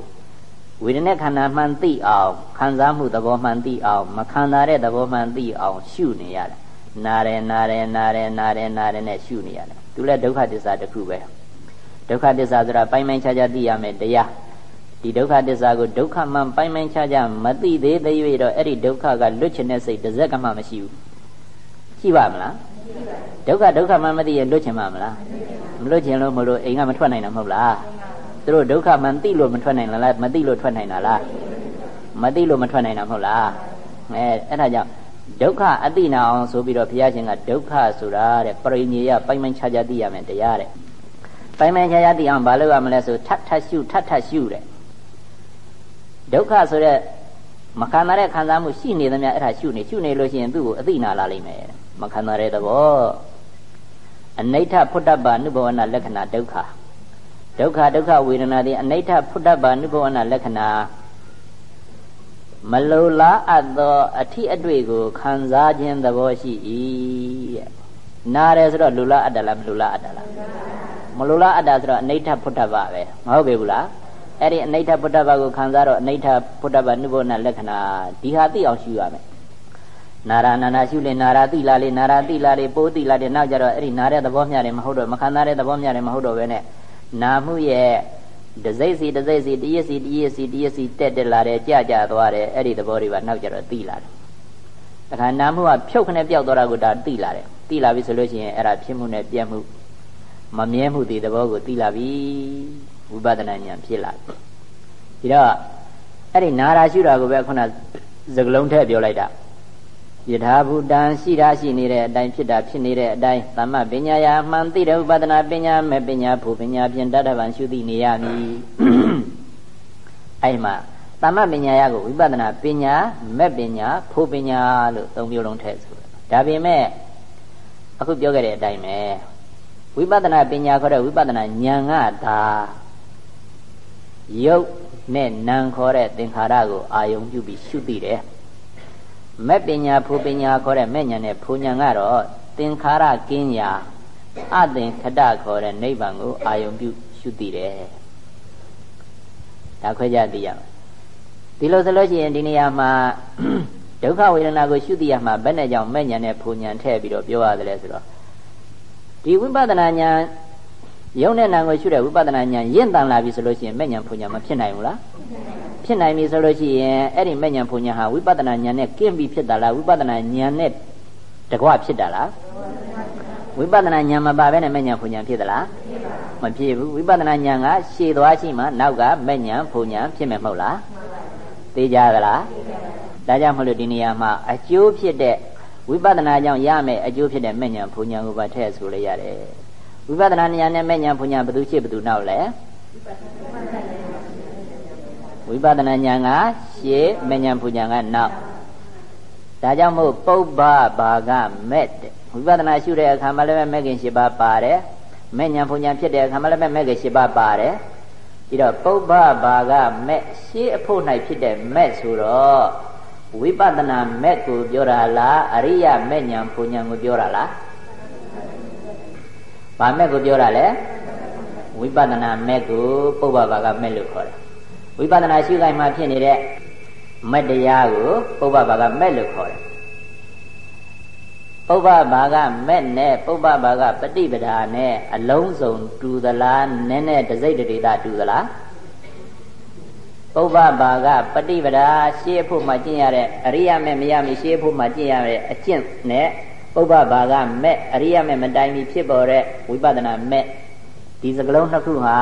ဝေဒနာခန္ဓာမှန်သိအောင်ခံစားမှုသဘောမှန်သိအောင်မခံစားတဲ့သဘောမှန်သိအောင်ရှုနေရတယ်နာတယ်နာတယ်နာတယ်နာတယ်နာတယ်နဲ့ရှုနေရတယ်သူလည်းဒုက္ခသစ္စာတစ်ခုပဲဒုက္ခသစ္စာဆိုတာပိုင်ပိုင်ခြားခြားသိရမယ်တရားဒီဒုက္ခသစ္စာကိုဒုက္ခမှန်ပိုင်ပိုင်ခြားခြားမသိသေးသေး၍တော့အဲ့ဒီဒုက္ခကလွတ်ချင်တဲ့စိတ်တစ်စက်ကမှမရှိဘူးရှိပါမလားဒုက္ခဒုက္ခမှန်မသိရင်လွတ်ချင်မှာမလားမလွတ်ချင်လို့မလို့အိမ်ကမထွက်နိုင်တာမဟုတ်လား သူတို့ဒုက္ခမှန်သိလို့မထွက်နိုင်လားမသိလို့ထွက်နိုင်တာလားမသိလို့မထွက်နိုင်တာမဟုတ်လားအဲအဲ့ဒါကြောင့်ဒုက္ခအတိနာအောင်ဆိုပြီးတော့ဘုရားရှင်ကဒုက္ခဆိုတာတဲ့ပရိညေယပိုင်ပိုင်ခြားခြားသိရမယ်တရားတဲ့ပိုင်ပိုင်ခြားခြားသိအောင်ဘာလုပ်ရမလဲဆိုထပ်ထပ်ရှုထပ်ထပ်ရှုတဲ့ဒုက္ခဆိုတဲ့မခံရတဲ့ခံစားမှုရှိနေသမျှအဲ့ဒါရှုနေရှုနေလို့ရှိရင်သူ့ကိုအသိနာလာလိမ့်မယ်မခံရတဲ့သဘောအနိဋ္ဌဖုတ္တပ္ပနုဘဝနာလက္ခဏာဒုက္ခ ဒုက္ခဒုက္ခဝေဒနာသည်အနိဋ္ဌဖုတ္တပ္ပနုဘဝနာလက္ခဏာမလိုလားအပ်သောအထိအတွေ့ကိုခံစားခြင်းသဘောရှိ၏တဲ့နားတယ်ဆိုတော့လူလားအတ္တလားမလူလားအတ္တလားမလူလားအတ္တဆိုတော့အနိဋ္ဌဖုတ္တပ္ပပဲမဟုတ်ပေဘူးလားအဲ့ဒီအနိဋ္ဌဖုတ္တပ္ပကိုခံစားတော့အနိဋ္ဌဖုတ္တပ္ပနုဘောနာလက္ခဏာဒီဟာသိအောင်ရှုရမယ်နာရနာနာရှုလေနာရတိလာလေနာရတိလာလေပိုးတိလာတဲ့နောက်ကြတော့အဲ့ဒီနာတဲ့သဘောမျှတယ်မဟုတ်တော့မခံစားတဲ့သဘောမျှတယ်မဟုတ်တော့ပဲနဲ့ နာမှုရဲ့တစိမ့်စီတစိမ့်စီတရစ်စီတရစ်စီတရစ်စီတက်တက်လာတယ်ကြကြသွားတယ်အဲ့ဒီသဘောတွေပါနောက်ကြတော့သိလာတယ်တခါနာမှုကဖြုတ်ခနဲ့ပျောက်သွားတာကိုဒါသိလာတယ်သိလာပြီဆိုလို့ရှိရင်အဲ့ဒါဖြစ်မှုနဲ့ပြက်မှုမမြဲမှုဒီသဘောကိုသိလာပြီဝိပဿနာဉာဏ်ဖြစ်လာပြီဒီတော့အဲ့ဒီနာရာရှုတာကိုပဲခုနစကလုံးထည့်ပြောလိုက်တာ ယထာဘူတံရှိတာရှိနေတဲ့အတိုင်းဖြစ်တာဖြစ်နေတဲ့အတိုင်းသမ္မပညာယာမှန်သိတဲ့ဥပဒနာပညာမဲ့ပညာဖို့ပညာဖြင့်တတ္တဗံရှုသိနေရမည်အဲ့မှာသမ္မပညာယာကိုဝိပဿနာပညာမဲ့ပညာဖို့ပညာလို့သုံးမျိုးလုံးထည့်ဆိုဒါပေမဲ့အခုပြောခဲ့တဲ့အတိုင်းပဲဝိပဿနာပညာခေါ်တဲ့ဝိပဿနာဉာဏ်ကဒါယုတ်နဲ့နံခေါ်တဲ့သင်္ခါရကိုအာယုံပြုပြီးရှုသိတယ် မဲ့ပညာဖူပညာခေါ်တဲ့မဲ့ညာနဲ့ဖူညာကတော့သင်္ခါရကင်းရာအသင်္ခတခေါ်တဲ့နိဗ္ဗာန်ကိုအာယုံပြုရှုသိတယ်ဒါခွဲကြသိရမယ်ဒီလိုဆိုလို့ရှိရင်ဒီနေရာမှာဒုက္ခဝေဒနာကိုရှုသိရမှာဘယ်နဲ့ကြောင့်မဲ့ညာနဲ့ဖူညာထည့်ပြီးတော့ပြောရတယ်လဲဆိုတော့ဒီဝိပဿနာဉာဏ်ယုံတဲ့နာကိုရှုတဲ့ဝိပဿနာဉာဏ်ရင့်တန်လာပြီဆိုလို့ရှိရင်မဲ့ညာဖူညာမဖြစ်နိုင်ဘူးလား ဖြစ်နိုင်ပြီဆိုလို့ရှိရင်အဲ့ဒီမဲ့ညာဖူညာဟာဝိပဿနာဉာဏ်နဲ့ကင်းပြီးဖြစ်တာလားဝိပဿနာဉာဏ်နဲ့တကွဖြစ်တာလားဝိပဿနာဉာဏ်မပါဘဲနဲ့မဲ့ညာဖူညာဖြစ်သလားမဖြစ်ဘူးဝိပဿနာဉာဏ်ကရှည်သွားရှိမှနောက်ကမဲ့ညာဖူညာဖြစ်မယ်မဟုတ်လားသိကြသလားဒါကြောင့်မလို့ဒီနေရာမှာအကျိုးဖြစ်တဲ့ဝိပဿနာကြောင့်ရမယ်အကျိုးဖြစ်တဲ့မဲ့ညာဖူညာကိုပါထည့်ဆိုလိုက်ရတယ်ဝိပဿနာဉာဏ်နဲ့မဲ့ညာဖူညာဘယ်သူရှိဘယ်သူနောက်လဲ ဝိပဿနာဉာဏ်ကရှေ့မဲ့ညာဖူညာကနောက်ဒါကြောင့်မို့ပုပ္ပဘာကမဲ့တဲ့ဝိပဿနာရှုတဲ့အခါမှာလည်းမဲ့ခင်၈ပါးပါတယ်မဲ့ညာဖူညာဖြစ်တဲ့အခါမှာလည်းမဲ့ခင်၈ပါးပါတယ်ပြီးတော့ပုပ္ပဘာကမဲ့ရှေ့အဖို့၌ဖြစ်တဲ့မဲ့ဆိုတော့ဝိပဿနာမဲ့ကိုပြောတာလားအရိယမဲ့ညာဖူညာကိုပြောတာလားဘာမဲ့ကိုပြောတာလဲဝိပဿနာမဲ့ကိုပုဗ္ဗဘာကမဲ့လို့ခေါ်တယ် ဝိပဿနာရှုခိုင်းမှဖြစ်နေတဲ့မက်တရားကိုပုဗ္ဗဘာကမဲ့လို့ခေါ်တယ်ပုဗ္ဗဘာကမဲ့နဲ့ပုဗ္ဗဘာကပฏิပဒါနဲ့အလုံးစုံတူသလားနည်းနည်းတစိတ်တေတာတူသလားပုဗ္ဗဘာကပฏิပဒါရှေးဖို့မှကျင့်ရတဲ့အရိယာမဲ့မရမီရှေးဖို့မှကျင့်ရတဲ့အကျင့်နဲ့ပုဗ္ဗဘာကမဲ့အရိယာမဲ့မတိုင်မီဖြစ်ပေါ်တဲ့ဝိပဿနာမဲ့ဒီစကလုံးနှစ်ခုဟာ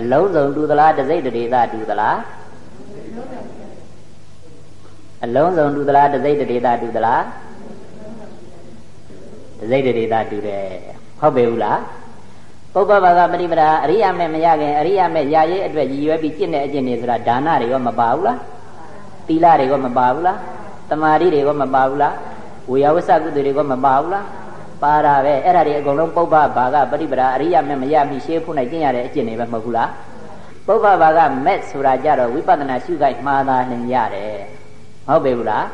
အလုံးစုံတူသလားတစိတ်တေတာတူသလားအလုံးစုံတူသလားတစိတ်တေတာတူသလားတစိတ်တေတာတူတယ်ဟုတ်ပေဘူးလားပုပ္ပဘာကပရိပဒါအရိယာမဲ့မရခင်အရိယာမဲ့ရာရေးအတွက်ရည်ရွယ်ပြီးကျင့်တဲ့အကျင့်တွေဆိုတာဒါနတွေရောမပါဘူးလားသီလတွေရောမပါဘူးလားတမာတိတွေရောမပါဘူးလားဝေယဝဆကုသိုလ်တွေကမပါဘူးလား ပါတာပဲအဲ့ဒါတွေအကုန်လုံးပုပ္ပဘာကပရိပဒါအရိယာမဲ့မရမီရှေးဖို့နိုင်ကျင့်ရတဲ့အကျင့်တွေပဲမဟုတ်ဘူးလားပုပ္ပဘာကမဲ့ဆိုတာကြတော့ဝိပဿနာရှုခိုက်မှားတာနေရတယ်ဟုတ်ပြီဘူးလား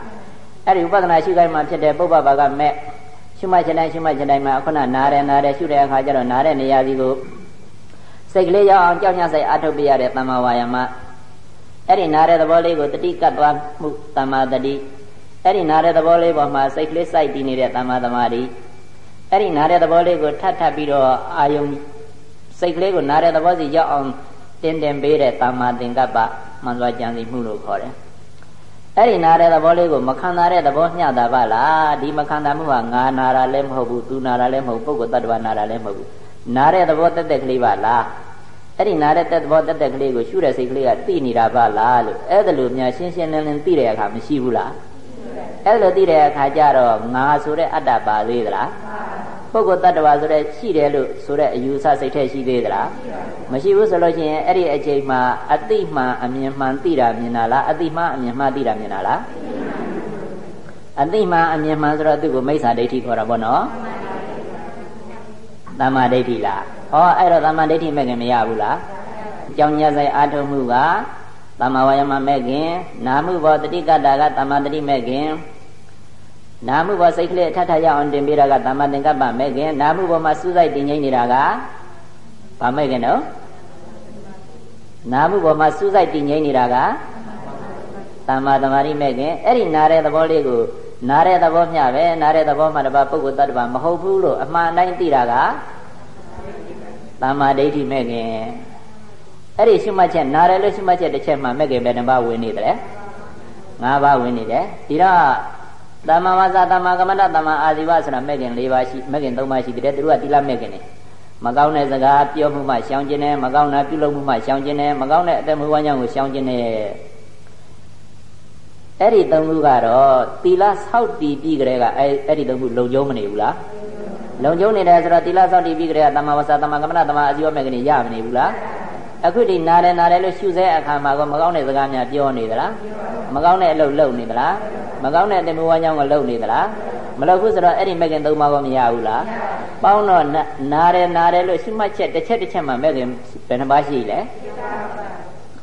အဲ့ဒီဝိပဿနာရှုခိုက်မှာဖြစ်တဲ့ပုပ္ပဘာကမဲ့ရှုမှတ်ခြင်းတိုင်းရှုမှတ်ခြင်းတိုင်းမှာခုနနားတယ်နားတယ်ရှုတဲ့အခါကျတော့နားတဲ့နေရာစီကိုစိတ်ကလေးရောက်အောင်ကြောက်ညှဆိုင်အထုတ်ပြရတဲ့တမ္မာဝါယာမအဲ့ဒီနားတဲ့သဘောလေးကိုတတိကတ်သွားမှုတမ္မာတတိအဲ့ဒီနားတဲ့သဘောလေးပေါ်မှာစိတ်ကလေးစိုက်တည်နေတဲ့တမ္မာသမာဓိ အဲ့ဒီနားတဲ့သဘောလေးကိုထပ်ထပ်ပြီးတော့အာယုံစိတ်ကလေးကိုနားတဲ့သဘောစီရောက်အောင်တင်တင်ပေးတဲ့တမ္မာသင်္ကပ္ပမှန်စွာကြံစီမှုလို့ခေါ်တယ်အဲ့ဒီနာတဲ့သဘောလေးကိုမခံတာတဲ့သဘောမျှတာပါလားဒီမခံတာမှုကငါနာတာလည်းမဟုတ်ဘူးသူနာတာလည်းမဟုတ်ပုဂ္ဂိုလ်တ attva နာတာလည်းမဟုတ်ဘူးနာတဲ့သဘောတက်တက်ကလေးပါလားအဲ့ဒီနာတဲ့တက်သဘောတက်တက်ကလေးကိုရှုတဲ့စိတ်ကလေးကသိနေတာပါလားလို့အဲ့ဒါလိုများရှင်းရှင်းလင်းလင်းသိတဲ့အခါမရှိဘူးလား အဲ့လိုသိတဲ့အခါကျတော့ငါဆိုတဲ့အတ္တပါသေးသလားပုဂ္ဂိုလ်တ attva ဆိုတဲ့ရှိတယ်လို့ဆိုတဲ့အယူဆစိတ်ထဲရှိသေးသလားမရှိဘူးဆိုလို့ရှိရင်အဲ့ဒီအချိန်မှာအတိမှန်အမြင်မှန်သိတာမြင်တာလားအတိမှန်အမြင်မှန်သိတာမြင်တာလားအတိမှန်အမြင်မှန်ဆိုတော့သူ့ကိုမိစ္ဆာဒိဋ္ဌိခေါ်တာပေါ့နော်သမ္မာဒိဋ္ဌိလားဟောအဲ့တော့သမ္မာဒိဋ္ဌိမဲ့ခင်မရဘူးလားကြောင်ညာဆိုင်အာထုံမှုက သမ္မာဝါယမမဲ့ခင်နာမှုဘောတတိကတာကသမ္မာတတိမဲ့ခင်နာမှုဘောစိတ်ကလေးအထထရအောင်တင်ပေးတာကသမ္မာသင်္ကပ္ပမဲ့ခင်နာမှုဘောမှာစူးစိုက်တင်ငိမ့်နေတာကဘာမဲ့ခင်တော့နာမှုဘောမှာစူးစိုက်တင်ငိမ့်နေတာကသမ္မာသမာဓိမဲ့ခင်အဲ့ဒီနာတဲ့သဘောလေးကိုနာတဲ့သဘောမျှပဲနာတဲ့သဘောမှတပါပုဂ္ဂိုလ်တ attva မဟုတ်ဘူးလို့အမှန်တိုင်းသိတာကသမ္မာဒိဋ္ဌိမဲ့ခင် အဲ့ဒီရှုမှတ်ချက်နာတယ်လို့ရှုမှတ်ချက်တစ်ချက်မှမဲ့ခင်ဘယ်နှပါဝင်နေတယ်၅ပါးဝင်နေတယ်ဒီတော့သမ္မာဝါစာသမ္မာကမ္မန္တသမ္မာအာဇီဝဆိုတာမဲ့ခင်၄ပါးရှိမဲ့ခင်၃ပါးရှိတယ်သူတို့ကတိလမဲ့ခင်နေမကောင်းတဲ့စကားပြောမှုမှရှောင်ကျင်တယ်မကောင်းတာပြုလုပ်မှုမှရှောင်ကျင်တယ်မကောင်းတဲ့အတ္တမူဝါကြောင့်ကိုရှောင်ကျင်တယ်အဲ့ဒီသုံးခုကတော့သီလဆောက်တည်ပြီးကြတဲ့ကအဲ့အဲ့ဒီသုံးခုလုံကျုံမနေဘူးလားလုံကျုံနေတယ်ဆိုတော့သီလဆောက်တည်ပြီးကြတဲ့ကသမ္မာဝါစာသမ္မာကမ္မန္တသမ္မာအာဇီဝမဲ့ခင်ရမနေဘူးလား အခုဒီနာတယ်နာတယ်လို့ရှုစေအခါမှာကောမကောင်းတဲ့စကားများပြောနေသလားမကောင်းတဲ့အလုပ်လုပ်နေသလားမကောင်းတဲ့အတမဝါကြောင့်ကလုပ်နေသလားမလုပ်ဘူးဆိုတော့အဲ့ဒီမဲ့ခင်သုံးပါးကောမရဘူးလားပေါင်းတော့နာတယ်နာတယ်လို့ရှုမှတ်ချက်တစ်ချက်တစ်ချက်မှမဲ့ခင်ဘယ်နှပါးရှိလဲ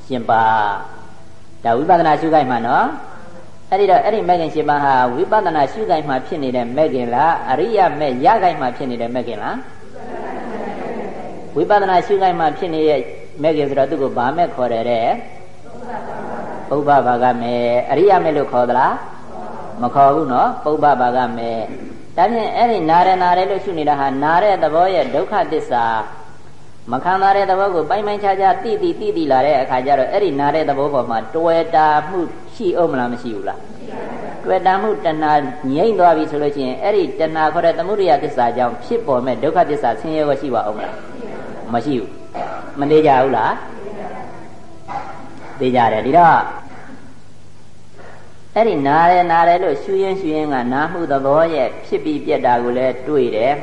ရှရှင်ပါဒါဝိပဿနာရှုခိုက်မှာနော်အဲ့ဒီတော့အဲ့ဒီမဲ့ခင်ရှင်ပါဟာဝိပဿနာရှုခိုက်မှာဖြစ်နေတဲ့မဲ့ခင်လားအရိယမဲ့ရခိုက်မှာဖြစ်နေတဲ့မဲ့ခင်လားဝိပဿနာရှုခိုက်မှာဖြစ်နေတဲ့ မဲ့ခင်ဆိုတော့သူ့ကိုဗာမဲ့ခေါ်တယ်တဲ့ပုဗ္ဗဘာကမဲ့အရိယမဲ့လို့ခေါ်သလားမခေါ်ဘူးနော်ပုဗ္ဗဘာကမဲ့ဒါဖြင့်အဲ့ဒီနာရနာရလို့ရှုနေတာဟာနာတဲ့သဘောရဲ့ဒုက္ခသစ္စာမခံစားတဲ့သဘောကိုပိုင်ပိုင်ခြားခြားသိသိသိသိလာတဲ့အခါကျတော့အဲ့ဒီနာတဲ့သဘောပေါ်မှာတွေ့တာမှုရှိအောင်မလားမရှိဘူးလားတွေ့တာမှုတဏှာငြိမ့်သွားပြီဆိုလို့ရှိရင်အဲ့ဒီတဏှာခေါ်တဲ့သမုဒိယသစ္စာကြောင့်ဖြစ်ပေါ်မဲ့ဒုက္ခသစ္စာဆင်းရဲကိုရှိပါအောင်မလား မရှိဘူးမသေးကြဘူးလားသေးကြတယ်ဒီတော့အဲ့ဒီနားရဲနားရဲလို့ရှူရင်ရှူရင်ကနားမှုသဘောရဲ့ဖြစ်ပြီးပြက်တာကိုလည်းတွေ့တယ်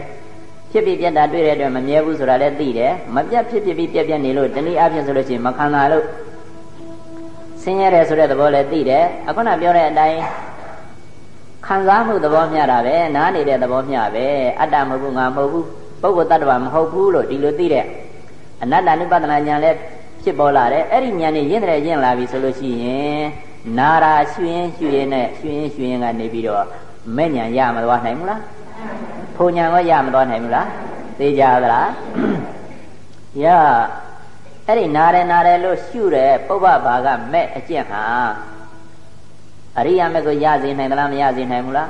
ဖြစ်ပြီးပြက်တာတွေ့တဲ့အတွက်မမြဲဘူးဆိုတာလည်းသိတယ်မပြတ်ဖြစ်ဖြစ်ပြီးပြက်ပြက်နေလို့တနည်းအားဖြင့်ဆိုလို့ရှိရင်မခံနိုင်လို့ဆင်းရဲတယ်ဆိုတဲ့သဘောလည်းသိတယ်အခုနပြောတဲ့အတိုင်းခံစားမှုသဘောမျှတာပဲနားနေတဲ့သဘောမျှပဲအတ္တမဟုတ်ဘူးငါမဟုတ်ဘူး ပုဂ္ဂိုလ်တ attva မဟုတ်ဘူးလို့ဒီလိုသိတဲ့အနတ္တ ानु ပတနာဉာဏ်လည်းဖြစ်ပေါ်လာတယ်အဲ့ဒီဉာဏ်နဲ့ရင့်တဲ့ရင့်လာပြီဆိုလို့ရှိရင်နာရာရှင်ရှင်နဲ့ရှင်ရှင်ကနေပြီးတော့မဲ့ဉာဏ်ရမသွားနိုင်ဘူးလားဖုံဉာဏ်ကရမသွားနိုင်ဘူးလားသိကြသလားရအဲ့ဒီနာတယ်နာတယ်လို့ရှုတယ်ပုပ္ပဘာကမဲ့အကျင့်ဟာအရိယာမဲ့ကိုရစေနိုင်သလားမရစေနိုင်ဘူးလား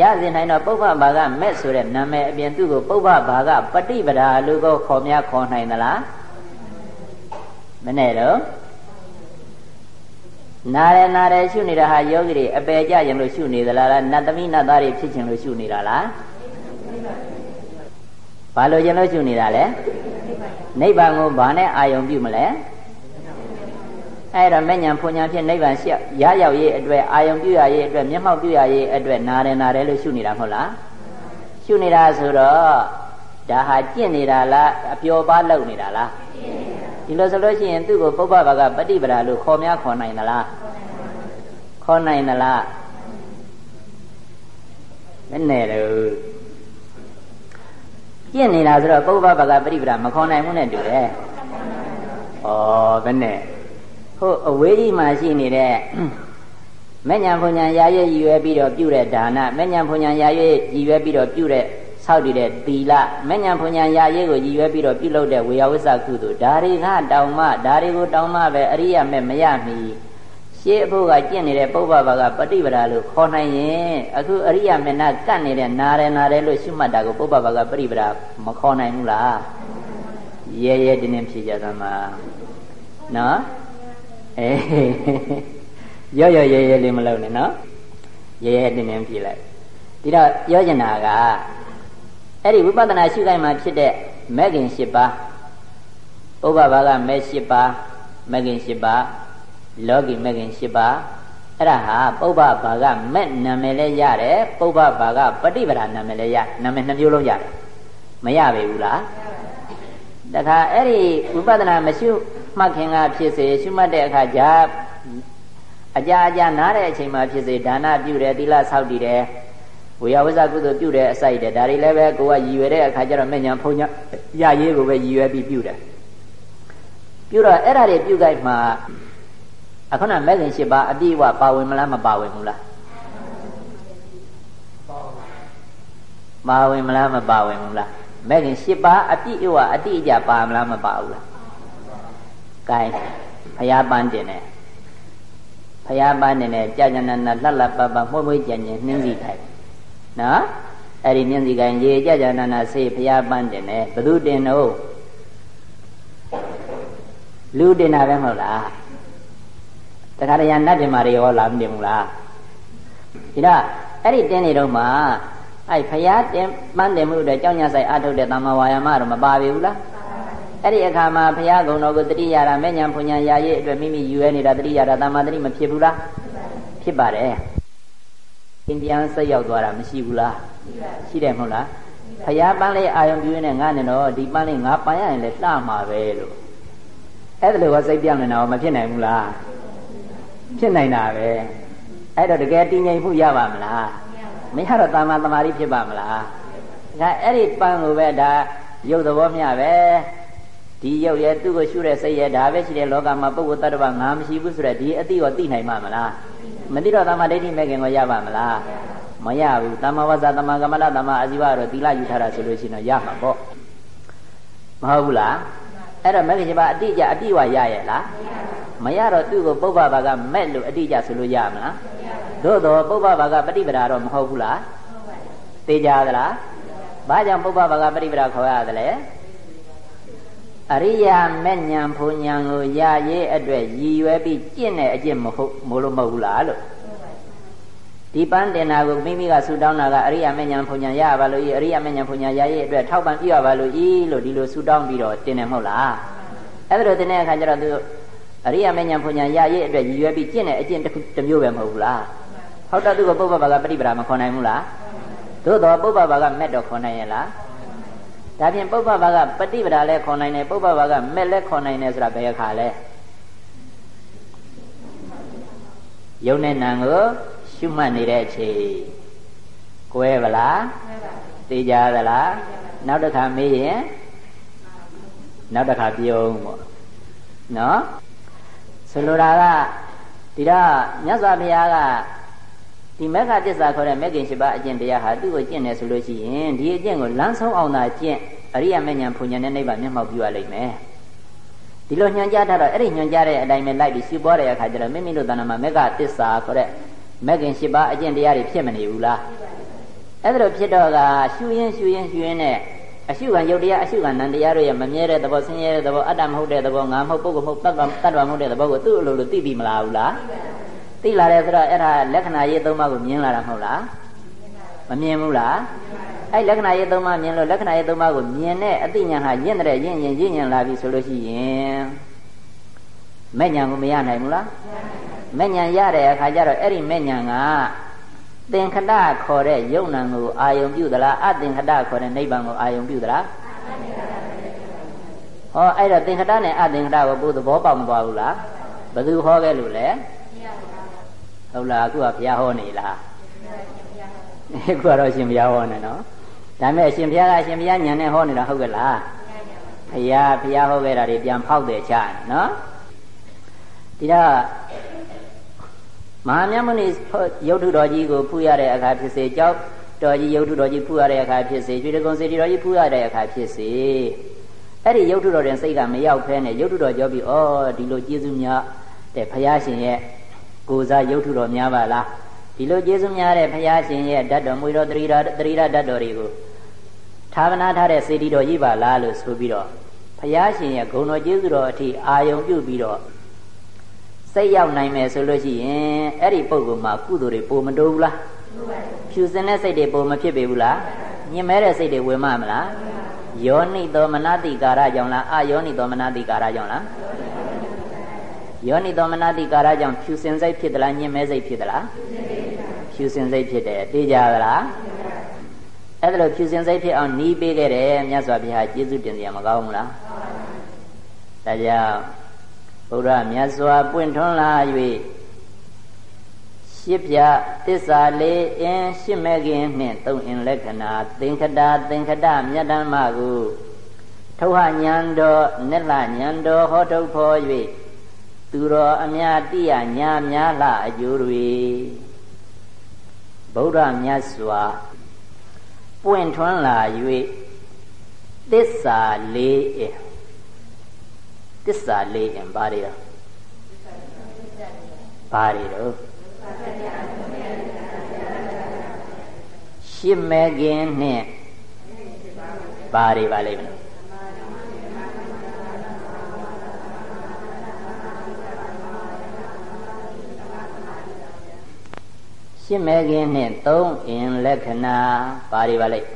ရစေနိုင်တော့ပုဗ္ဗဘာကမဲ့ဆိုတဲ့နာမည်အပြင်သူ့ကိုပုဗ္ဗဘာကပฏิပဒါလို့ကိုခေါ်များခေါ်နိုင်သလားမနဲ့တော့နာရနာရရှုနေတာဟာယောဂီတွေအပယ်ကြရင်လို့ရှုနေသလားလားနတ်သမီးနတ်သားတွေဖြစ်ခြင်းလို့ရှုနေတာလားဘာလို့ရင်လို့ရှုနေတာလဲနိဗ္ဗာန်ကိုဘာနဲ့အာယုံပြုမလဲ အဲ့တော့မဲ့ညာဖွညာဖြင့်နိဗ္ဗာန်ရှောက်ရရောက်ရေးအတွက်အာယုံပြုရရေးအတွက်မျက်မှောက်ပြုရရေးအတွက်နာရနာရလို့ရှုနေတာမဟုတ်လားရှုနေတာဆိုတော့ဒါဟာကျင့်နေတာလားအပျော်ပါလုပ်နေတာလားဒီလိုဆိုလို့ရှိရင်သူ့ကိုပုပ္ပဘာကပฏิပဒါလို့ခေါ်များခေါ်နိုင်သလားခေါ်နိုင်သလားမနဲ့တော့ကျင့်နေတာဆိုတော့ပုပ္ပဘာကပฏิပဒါမခေါ်နိုင်ဘူးနဲ့တူတယ်ဩဘယ်နဲ့ ဟုတ်အဝေးကြီးမှာရှိနေတဲ့မဉ္ဇဉ်ဘုံညာရာရဲ့ရည်ရွယ်ပြီးတော့ပြုတဲ့ဒါနမဉ္ဇဉ်ဘုံညာရာရဲ့ရည်ရွယ်ပြီးတော့ပြုတဲ့ဆောက်တည်တဲ့သီလမဉ္ဇဉ်ဘုံညာရာရဲ့ကိုရည်ရွယ်ပြီးတော့ပြုလုပ်တဲ့ဝေယဝိသကုသိုလ်ဒါတွေကတောင်မှဒါတွေကိုတောင်မှပဲအရိယာမဲ့မရမီရှေးအဖို့ကကျင့်နေတဲ့ပုဗ္ဗဘာကပฏิပဒါလို့ခေါ်နိုင်ရင်အခုအရိယာမေနကတ်နေတဲ့နာရနာရဲလို့ရှုမှတ်တာကိုပုဗ္ဗဘာကပฏิပဒါမခေါ်နိုင်ဘူးလားရဲရဲတင်းတင်းဖြေကြသမှာနော် အေးရော့ရော့ရဲရဲလေးမလုပ်နဲ့နော်ရဲရဲတင်းတင်းဖြေလိုက်ဒီတော့ပြောချင်တာကအဲ့ဒီဝိပဿနာရှုခိုင်းမှာဖြစ်တဲ့မဲ့ခင်၈ပါးဥပဘာကမဲ့၈ပါးမဲ့ခင်၈ပါးလောကီမဲ့ခင်၈ပါးအဲ့ဒါဟာပုဗ္ဗဘာကမဲ့နာမည်လည်းရတယ်ပုဗ္ဗဘာကပฏิပဒါနာမည်လည်းရနာမည်နှမျိုးလုံးရတယ်မရပေဘူးလားတခါအဲ့ဒီဝိပဿနာမရှု မှတ်ခင်ကဖြစ်စေရှုမှတ်တဲ့အခါကြာအကြာအကြာနားတဲ့အချိန်မှာဖြစ်စေဒါနပြုတယ်သီလဆောက်တည်တယ်ဝေယဝဇကုသိုလ်ပြုတဲ့အစိုက်တယ်ဒါတွေလည်းပဲကိုကရည်ရွယ်တဲ့အခါကျတော့မညာဖုံညာရရေးကိုပဲရည်ရွယ်ပြီးပြုတယ်ပြုတော့အဲ့ဒါတွေပြုကြိုက်မှာအခုနမဲ့ခင်၈ပါးအပြည့်အဝပါဝင်မလားမပါဝင်ဘူးလားပါဝင်မလားမပါဝင်ဘူးလားမဲ့ခင်၈ပါးအပြည့်အဝအတိအကျပါမလားမပါဘူးလား ကဲဖရာပန်းတင်တယ်ဖရာပန်းတင်တယ်ကြာကြာနာနာလှလှပပမှုမွေးကြံကြံနှင်းစီထိုက်နော်အဲ့ဒီမျက်စိကံရေကြကြနာနာဆေးဖရာပန်းတင်တယ်ဘသူတင်တော့လူတင်တာပဲမဟုတ်လားတခါတရံနတ်တင်မာတွေရောလာမတင်ဘူးလားဒီတော့အဲ့ဒီတင်းနေတော့မှအဲ့ဖရာတင်ပန်းတင်မှုအတွက်ကြောင်းညဆိုင်အထုတ်တဲ့တမ္မာဝါယာမတော့မပါပြီဘူးလား အဲ့ဒီအခါမှာဘုရားကုံတော်ကိုတတိယရာမဲ့ညာဖွညာရာရဲ့အတွက်မိမိယူရနေတာတတိယရာတမ္မာတတိမဖြစ်ဘူးလားဖြစ်ပါတယ်အင်းပြန်ဆက်ရောက်သွားတာမရှိဘူးလားရှိတယ်မဟုတ်လားဖရာပန်းလေးအာယုံပြင်းနေငါနဲ့တော့ဒီပန်းလေးငါပန်းရရင်လည်းလှမှာပဲလို့အဲ့ဒါလိုကစိတ်ပြောင်းနေတာမဖြစ်နိုင်ဘူးလားဖြစ်နိုင်တာပဲအဲ့တော့တကယ်တည်ငြိမ်မှုရပါမလားမရတော့တာမသမာဓိဖြစ်ပါမလားဒါအဲ့ဒီပန်းကိုပဲဒါရုပ်သဘောမျှပဲ ဒီရုပ်ရဲ့သူ့ကိုရှုတဲ့စိတ်ရဲ့ဒါပဲရှိတဲ့လောကမှာပုဂ္ဂိုလ်တ attva ငါမရှိဘူးဆိုတော့ဒီအတိကိုသိနိုင်မှာမလားမသိတော့သမ္မာဒိဋ္ဌိမဲ့ခင်ကိုရပါမလားမရဘူးသမ္မာဝဇ္ဇသမ္မာကမ္မလသမ္မာအာဇီဝတော့သီလယူထားတာဆိုလို့ရှိရင်တော့ရမှာပေါ့မဟုတ်ဘူးလားအဲ့တော့မဲ့ခင်ပါအတိအကျအပြည့်ဝရရဲ့လားမရတော့သူ့ကိုပုဗ္ဗဘာကမဲ့လို့အတိအကျဆိုလို့ရမလားသို့တော့ပုဗ္ဗဘာကပฏิပဒါတော့မဟုတ်ဘူးလားသိကြသလားဘာကြောင့်ပုဗ္ဗဘာကပฏิပဒါခေါ်ရသလဲ အရိယာမဲ့ညာဖုန်ညာကိုရရေးအတွက်ရည်ရွယ်ပြီးကျင့်တဲ့အကျင့်မဟုတ်မို့လို့မဟုတ်ဘူးလားလို့ဒီပန်းတင်တာကိုမိမိကဆူတောင်းတာကအရိယာမဲ့ညာဖုန်ညာရပါလို့ဤအရိယာမဲ့ညာဖုန်ညာရရေးအတွက်ထောက်ပံ့ပြရပါလို့ဤလို့ဒီလိုဆူတောင်းပြီးတော့တင်တယ်မဟုတ်လားအဲ့ဒါလိုတင်တဲ့အခါကျတော့သူအရိယာမဲ့ညာဖုန်ညာရရေးအတွက်ရည်ရွယ်ပြီးကျင့်တဲ့အကျင့်တစ်မျိုးပဲမဟုတ်ဘူးလားဟုတ်တော့သူကပုဗ္ဗဘာကပฏิပဒါမခေါ်နိုင်ဘူးလားသို့တော့ပုဗ္ဗဘာကမဲ့တော့ခေါ်နိုင်ရဲ့လား ဒါဖြင့်ပုဗ္ဗဘာကပฏิပဒါလည်းခေါ်နိုင်တယ်ပုဗ္ဗဘာကမဲ့လည်းခေါ်နိုင်တယ်ဆိုတာဘယ်အခါလဲယုံနဲ့နံကိုရှုမှတ်နေတဲ့အချိန်ကွဲဗလားသိကြသလားနောက်တစ်ခါမေးရင်နောက်တစ်ခါပြုံးပေါ့နော်ဆိုလိုတာကဒီတော့မြတ်စွာဘုရားက ဒီမက္ခတစ္ဆာခေါ်တဲ့မဂ္ဂင်၈ပါးအကျင့်တရားဟာသူ့ကိုကျင့်တယ်ဆိုလို့ရှိရင်ဒီအကျင့်ကိုလမ်းဆုံးအောင်သာကျင့်အရိယမဉ္ဇဉ်ဖွဉ္ဇဉ်နဲ့နိဗ္ဗာန်မျက်မှောက်ပြုရလိမ့်မယ်ဒီလိုညွှန်ကြားထားတော့အဲ့ဒီညွှန်ကြားတဲ့အတိုင်းပဲလိုက်ပြီးရှင်းပွားတဲ့အခါကျတော့မိမိတို့တဏ္ဍာမှာမက္ခတစ္ဆာခေါ်တဲ့မဂ္ဂင်၈ပါးအကျင့်တရားတွေဖြစ်မနေဘူးလားအဲ့ဒါလိုဖြစ်တော့ကရှူရင်ရှူရင်ရှူရင်နဲ့အရှုခံယုတ်တရားအရှုခံနံတရားတို့ရဲ့မမြဲတဲ့သဘောဆင်းရဲတဲ့သဘောအတ္တမဟုတ်တဲ့သဘောငါမဟုတ်ပုဂ္ဂိုလ်မဟုတ်တတ်တော်တတ်တော်မဟုတ်တဲ့သဘောကိုသူ့အလိုလိုသိပြီမလားဘူးလားသိ လာတယ်ဆိုတော့အဲ့ဒါလက္ခဏာရေးသုံးပါးကိုမြင်လာတာမဟုတ်လားမမြင်ဘူးလားအဲ့လက္ခဏာရေးသုံးပါးမြင်လို့လက္ခဏာရေးသုံးပါးကိုမြင်တဲ့အသိဉာဏ်ဟာရင့်တဲ့ရင့်ရင်ရင့်ရင်လာပြီဆိုလို့ရှိရင်မဲ့ဉာဏ်ကိုမရနိုင်ဘူးလားမဲ့ဉာဏ်ရတဲ့အခါကျတော့အဲ့ဒီမဲ့ဉာဏ်ကသင်္ခတခေါ်တဲ့ယုံ nant ကိုအာယုံပြုသလားအသင်္ခတခေါ်တဲ့နိဗ္ဗာန်ကိုအာယုံပြုသလားဟောအဲ့တော့သင်္ခတနဲ့အသင်္ခတကိုကိုယ်သဘောပေါက်မသွားဘူးလားဘယ်သူဟောခဲ့လို့လဲ ဟုတ်လားအခုကဘုရားဟောနေလားအခုကတော့ရှင်ဘုရားဟောနေနော်ဒါမဲ့ရှင်ဘုရားကရှင်ဘုရားညံနဲ့ဟောနေတာဟုတ်ကဲ့လားဘုရားဘုရားဟောခဲ့တာတွေပြန်ဖောက်တယ်ချနော်ဒီတော့မဟာမြတ်မုနိရုပ်ထုတော်ကြီးကိုဖူးရတဲ့အခါဖြစ်စေကြောက်တော်ကြီးရုပ်ထုတော်ကြီးဖူးရတဲ့အခါဖြစ်စေကျွေးတကုံစေတီတော်ကြီးဖူးရတဲ့အခါဖြစ်စေအဲ့ဒီရုပ်ထုတော်တဲ့စိတ်ကမရောက်ဖဲနဲ့ရုပ်ထုတော်ကြောပြီးဩဒီလိုကျေးဇူးများတဲ့ဘုရားရှင်ရဲ့ ကိုစားရုပ်ထုတော်များပါလားဒီလိုကျေးဇူးများတဲ့ဘုရားရှင်ရဲ့ဓာတ်တော်မွေတော်တရိရာတရိရာဓာတ်တော်တွေကိုသာဝနာထားတဲ့စေတီတော်ကြီးပါလားလို့ဆိုပြီးတော့ဘုရားရှင်ရဲ့ဂုဏ်တော်ကျေးဇူးတော်အထိအာယုံပြုပြီးတော့စိတ်ရောက်နိုင်မယ်ဆိုလို့ရှိရင်အဲ့ဒီပုံကမှာကုသိုလ်တွေပိုမတိုးဘူးလားဖြူစင်တဲ့စိတ်တွေပိုမဖြစ်ပေဘူးလားညင်မဲတဲ့စိတ်တွေဝင်မမလားယောနိသောမနတိကာရကြောင့်လားအာယောနိသောမနတိကာရကြောင့်လား ယောနိသောမနတိကာရကြောင့်ဖြူစင်စိတ်ဖြစ်သလားညင်မဲစိတ်ဖြစ်သလားဖြူစင်စိတ်ဖြစ်တယ်သိကြသလားအဲ့ဒါလိုဖြူစင်စိတ်ဖြစ်အောင်နီးပေးခဲ့တယ်မြတ်စွာဘုရားကျေးဇူးတင်စရာမကောင်းဘူးလားဒါကြောင့်ဘုရားမြတ်စွာပွင့်ထွန်းလာ၍ရှစ်ပြတစ္ဆာလေးအင်းရှစ်မဲ့ခင်နှင့်သုံးအင်းလက္ခဏာသင်္ခတာသင်္ခတမြတ်တမ်းမကိုထုဟညံတော်နက်လညံတော်ဟောထုတ်ဖော်၍ သူတော်အများတိယညာများလှအကျိုးတွေဗုဒ္ဓမြတ်စွာပွင့်ထွန်းလာ၍သစ္စာလေးအင်းတစ္ဆာလေးရင်ဘာတွေတော့ဘာတွေတော့ရှစ်မဲခင်နဲ့ဘာတွေပါလိမ့်မလဲ ရှင်းမဲခင်နဲ့သုံးအင်လက္ခဏာဘာတွေပါလိမ့်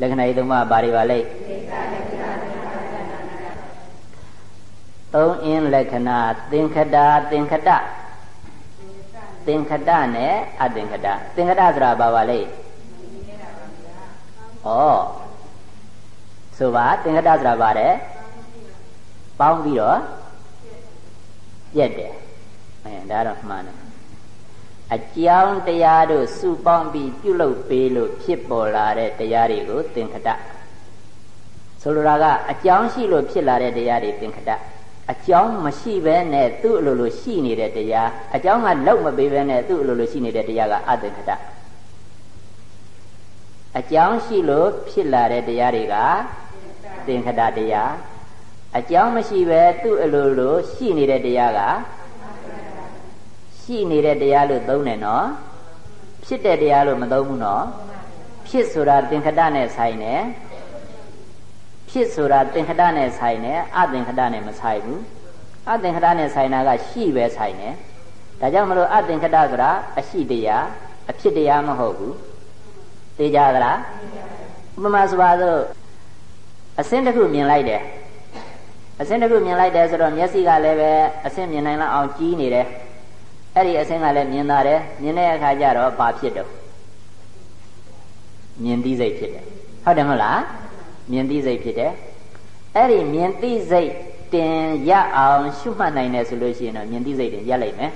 လက္ခဏာဤသုံးပါဘာတွေပါလိမ့်သုံးအင်းလက္ခဏာသင်္ခတာသင်္ခတသင်္ခတနဲ့အသင်္ခတသင်္ခတဆိုတာဘာပါလဲဩဆိုပါသင်္ခတဆိုတာဘာတဲ့ပေါင်းပြီးတော့ပြက်တယ်အဲဒါတော့မှန်တယ် အကြောင်းတရားတို့စုပေါင်းပြီးပြုလုပ်ပေးလို့ဖြစ်ပေါ်လာတဲ့တရားတွေကိုသင်္ခတဆိုလိုတာကအကြောင်းရှိလို့ဖြစ်လာတဲ့တရားတွေသင်္ခတအကြောင်းမရှိဘဲနဲ့သူ့အလိုလိုရှိနေတဲ့တရားအကြောင်းကလောက်မပေးဘဲနဲ့သူ့အလိုလိုရှိနေတဲ့တရားကအသင်္ခတအကြောင်းရှိလို့ဖြစ်လာတဲ့တရားတွေကသင်္ခတတရားအကြောင်းမရှိပဲသူ့အလိုလိုရှိနေတဲ့တရားက ရှိနေတဲ့တရားလို့သုံးတယ်နော်ဖြစ်တဲ့တရားလို့မသုံးဘူးနော်ဖြစ်ဆိုတာသင်္ခတနဲ့ဆိုင်တယ်ဖြစ်ဆိုတာသင်္ခတနဲ့ဆိုင်တယ်အသင်္ခတနဲ့မဆိုင်ဘူးအသင်္ခတနဲ့ဆိုင်တာကရှိပဲဆိုင်တယ်ဒါကြောင့်မလို့အသင်္ခတဆိုတာအရှိတရားအဖြစ်တရားမဟုတ်ဘူးသိကြသလားဥပမာဆိုပါစို့အစင်းတစ်ခုမြင်လိုက်တယ်အစင်းတစ်ခုမြင်လိုက်တယ်ဆိုတော့မျက်စိကလည်းပဲအစင်းမြင်နိုင်လောက်အောင်ကြီးနေတယ် အဲ့ဒီအစင်းကလည်းမြင်တာတယ်မြင်တဲ့အခါကျတော့ဘာဖြစ်တော့မြင်သိစိတ်ဖြစ်တယ်ဟုတ်တယ်မဟုတ်လားမြင်သိစိတ်ဖြစ်တယ်အဲ့ဒီမြင်သိစိတ်တင်ရအောင်ရှုမှတ်နိုင်တယ်ဆိုလို့ရှိရင်တော့မြင်သိစိတ်တင်ရက်လိုက်မယ်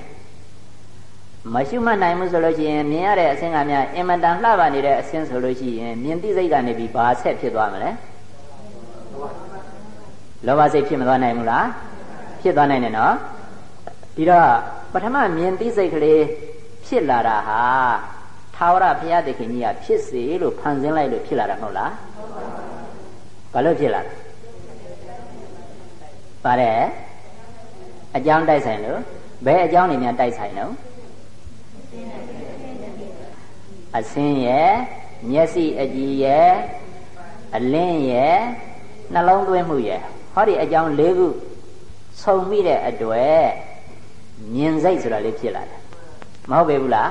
မရှုမှတ်နိုင်ဘူးဆိုလို့ရှိရင်မြင်ရတဲ့အဆင်းကများအင်မတန်လှပနေတဲ့အဆင်းဆိုလို့ရှိရင်မြင်သိစိတ်ကနေပြီးဘာဆက်ဖြစ်သွားမလဲလောဘစိတ်ဖြစ်မသွားနိုင်ဘူးလားဖြစ်သွားနိုင်တယ်နော်ဒီတော့ ပထမမြင်သိစိတ်ကလေးဖြစ်လာတာဟာသာဝရဘုရားသခင်ကြီးကဖြစ်စေလို့ဖန်ဆင်းလိုက်လို့ဖြစ်လာတာမဟုတ်လားဘာလို့ဖြစ်လာလဲပါတယ်အကြောင်းတိုက်ဆိုင်လို့ဘယ်အကြောင်းတွေများတိုက်ဆိုင်လို့အစင်းရဲ့မျက်စိအကြည်ရဲ့အလင်းရဲ့နှလုံးသွင်းမှုရဲ့ဟောဒီအကြောင်း၄ခုဆုံမိတဲ့အတွက် မြင်စိတ်ဆိုတာလေးဖြစ်လာတယ်မဟုတ်ပေဘူးလား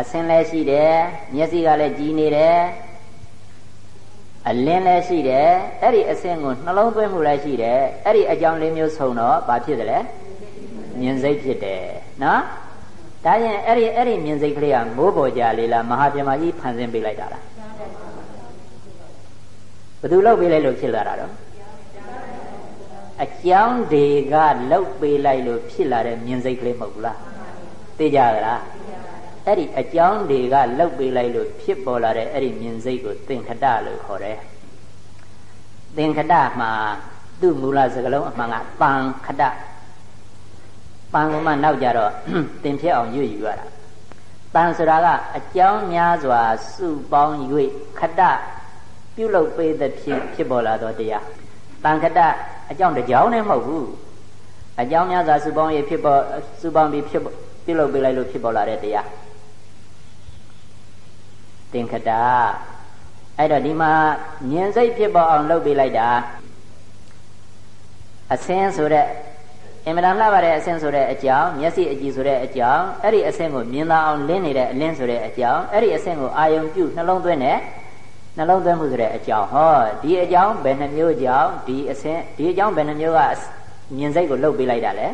အစင်းလည်းရှိတယ်မျက်စိကလည်းကြည်နေတယ်အလင်းလည်းရှိတယ်အဲ့ဒီအစင်းကိုနှလုံးသွင်းမှုလည်းရှိတယ်အဲ့ဒီအကြောင်းလေးမျိုးဆုံတော့ဘာဖြစ်တယ်လဲမြင်စိတ်ဖြစ်တယ်နော်ဒါရင်အဲ့ဒီအဲ့ဒီမြင်စိတ်ကလေးကမိုးပေါ်ကြလေးလားမဟာပြမကြီးဖန်ဆင်းပေးလိုက်တာလားဘယ်သူလောက်ပေးလိုက်လို့ဖြစ်လာတာတော့ အကြောင်းတွေကလောက်ပေးလိုက်လို့ဖြစ်လာတဲ့မြင်စိတ်ကလေးမဟုတ်ဘူးလားသိကြကြလားအဲ့ဒီအကြောင်းတွေကလောက်ပေးလိုက်လို့ဖြစ်ပေါ်လာတဲ့အဲ့ဒီမြင်စိတ်ကိုသင်္ခတလို့ခေါ်တယ်သင်္ခတမှာသူ့မူလစကားလုံးအမှန်ကပံခတပံကမှနောက်ကြတော့သင်ဖြစ်အောင်ရွတ်ယူရတာတန်ဆိုတာကအကြောင်းများစွာစုပေါင်း၍ခတပြုလုပ်ပေးသဖြင့်ဖြစ်ပေါ်လာသောတရားတန်ခတ အကြောင်းတကြောင်းနဲ့မဟုတ်ဘူးအကြောင်းများစွာစုပေါင်း၍ဖြစ်ပေါ်စုပေါင်းပြီးဖြစ်ပြုလုပ်ပေးလိုက်လို့ဖြစ်ပေါ်လာတဲ့တရားသင်္ခတအဲ့တော့ဒီမှာမြင်စိတ်ဖြစ်ပေါ်အောင်လုပ်ပေးလိုက်တာအစင်းဆိုတဲ့အင်မတန်လှပါတဲ့အဆင့်ဆိုတဲ့အကြောင်းမျက်စိအကြည့်ဆိုတဲ့အကြောင်းအဲ့ဒီအဆင့်ကိုမြင်သာအောင်လင်းနေတဲ့အလင်းဆိုတဲ့အကြောင်းအဲ့ဒီအဆင့်ကိုအာယုံပြုနှလုံးသွင်းတဲ့ နှလုံးသွင်းမှုဆိုတဲ့အကြောင်းဟောဒီအကြောင်းဘယ်နှမျိုးကြောင့်ဒီအဆင့်ဒီအကြောင်းဘယ်နှမျိုးကမြင်စိတ်ကိုလှုပ်ပေးလိုက်တာလဲ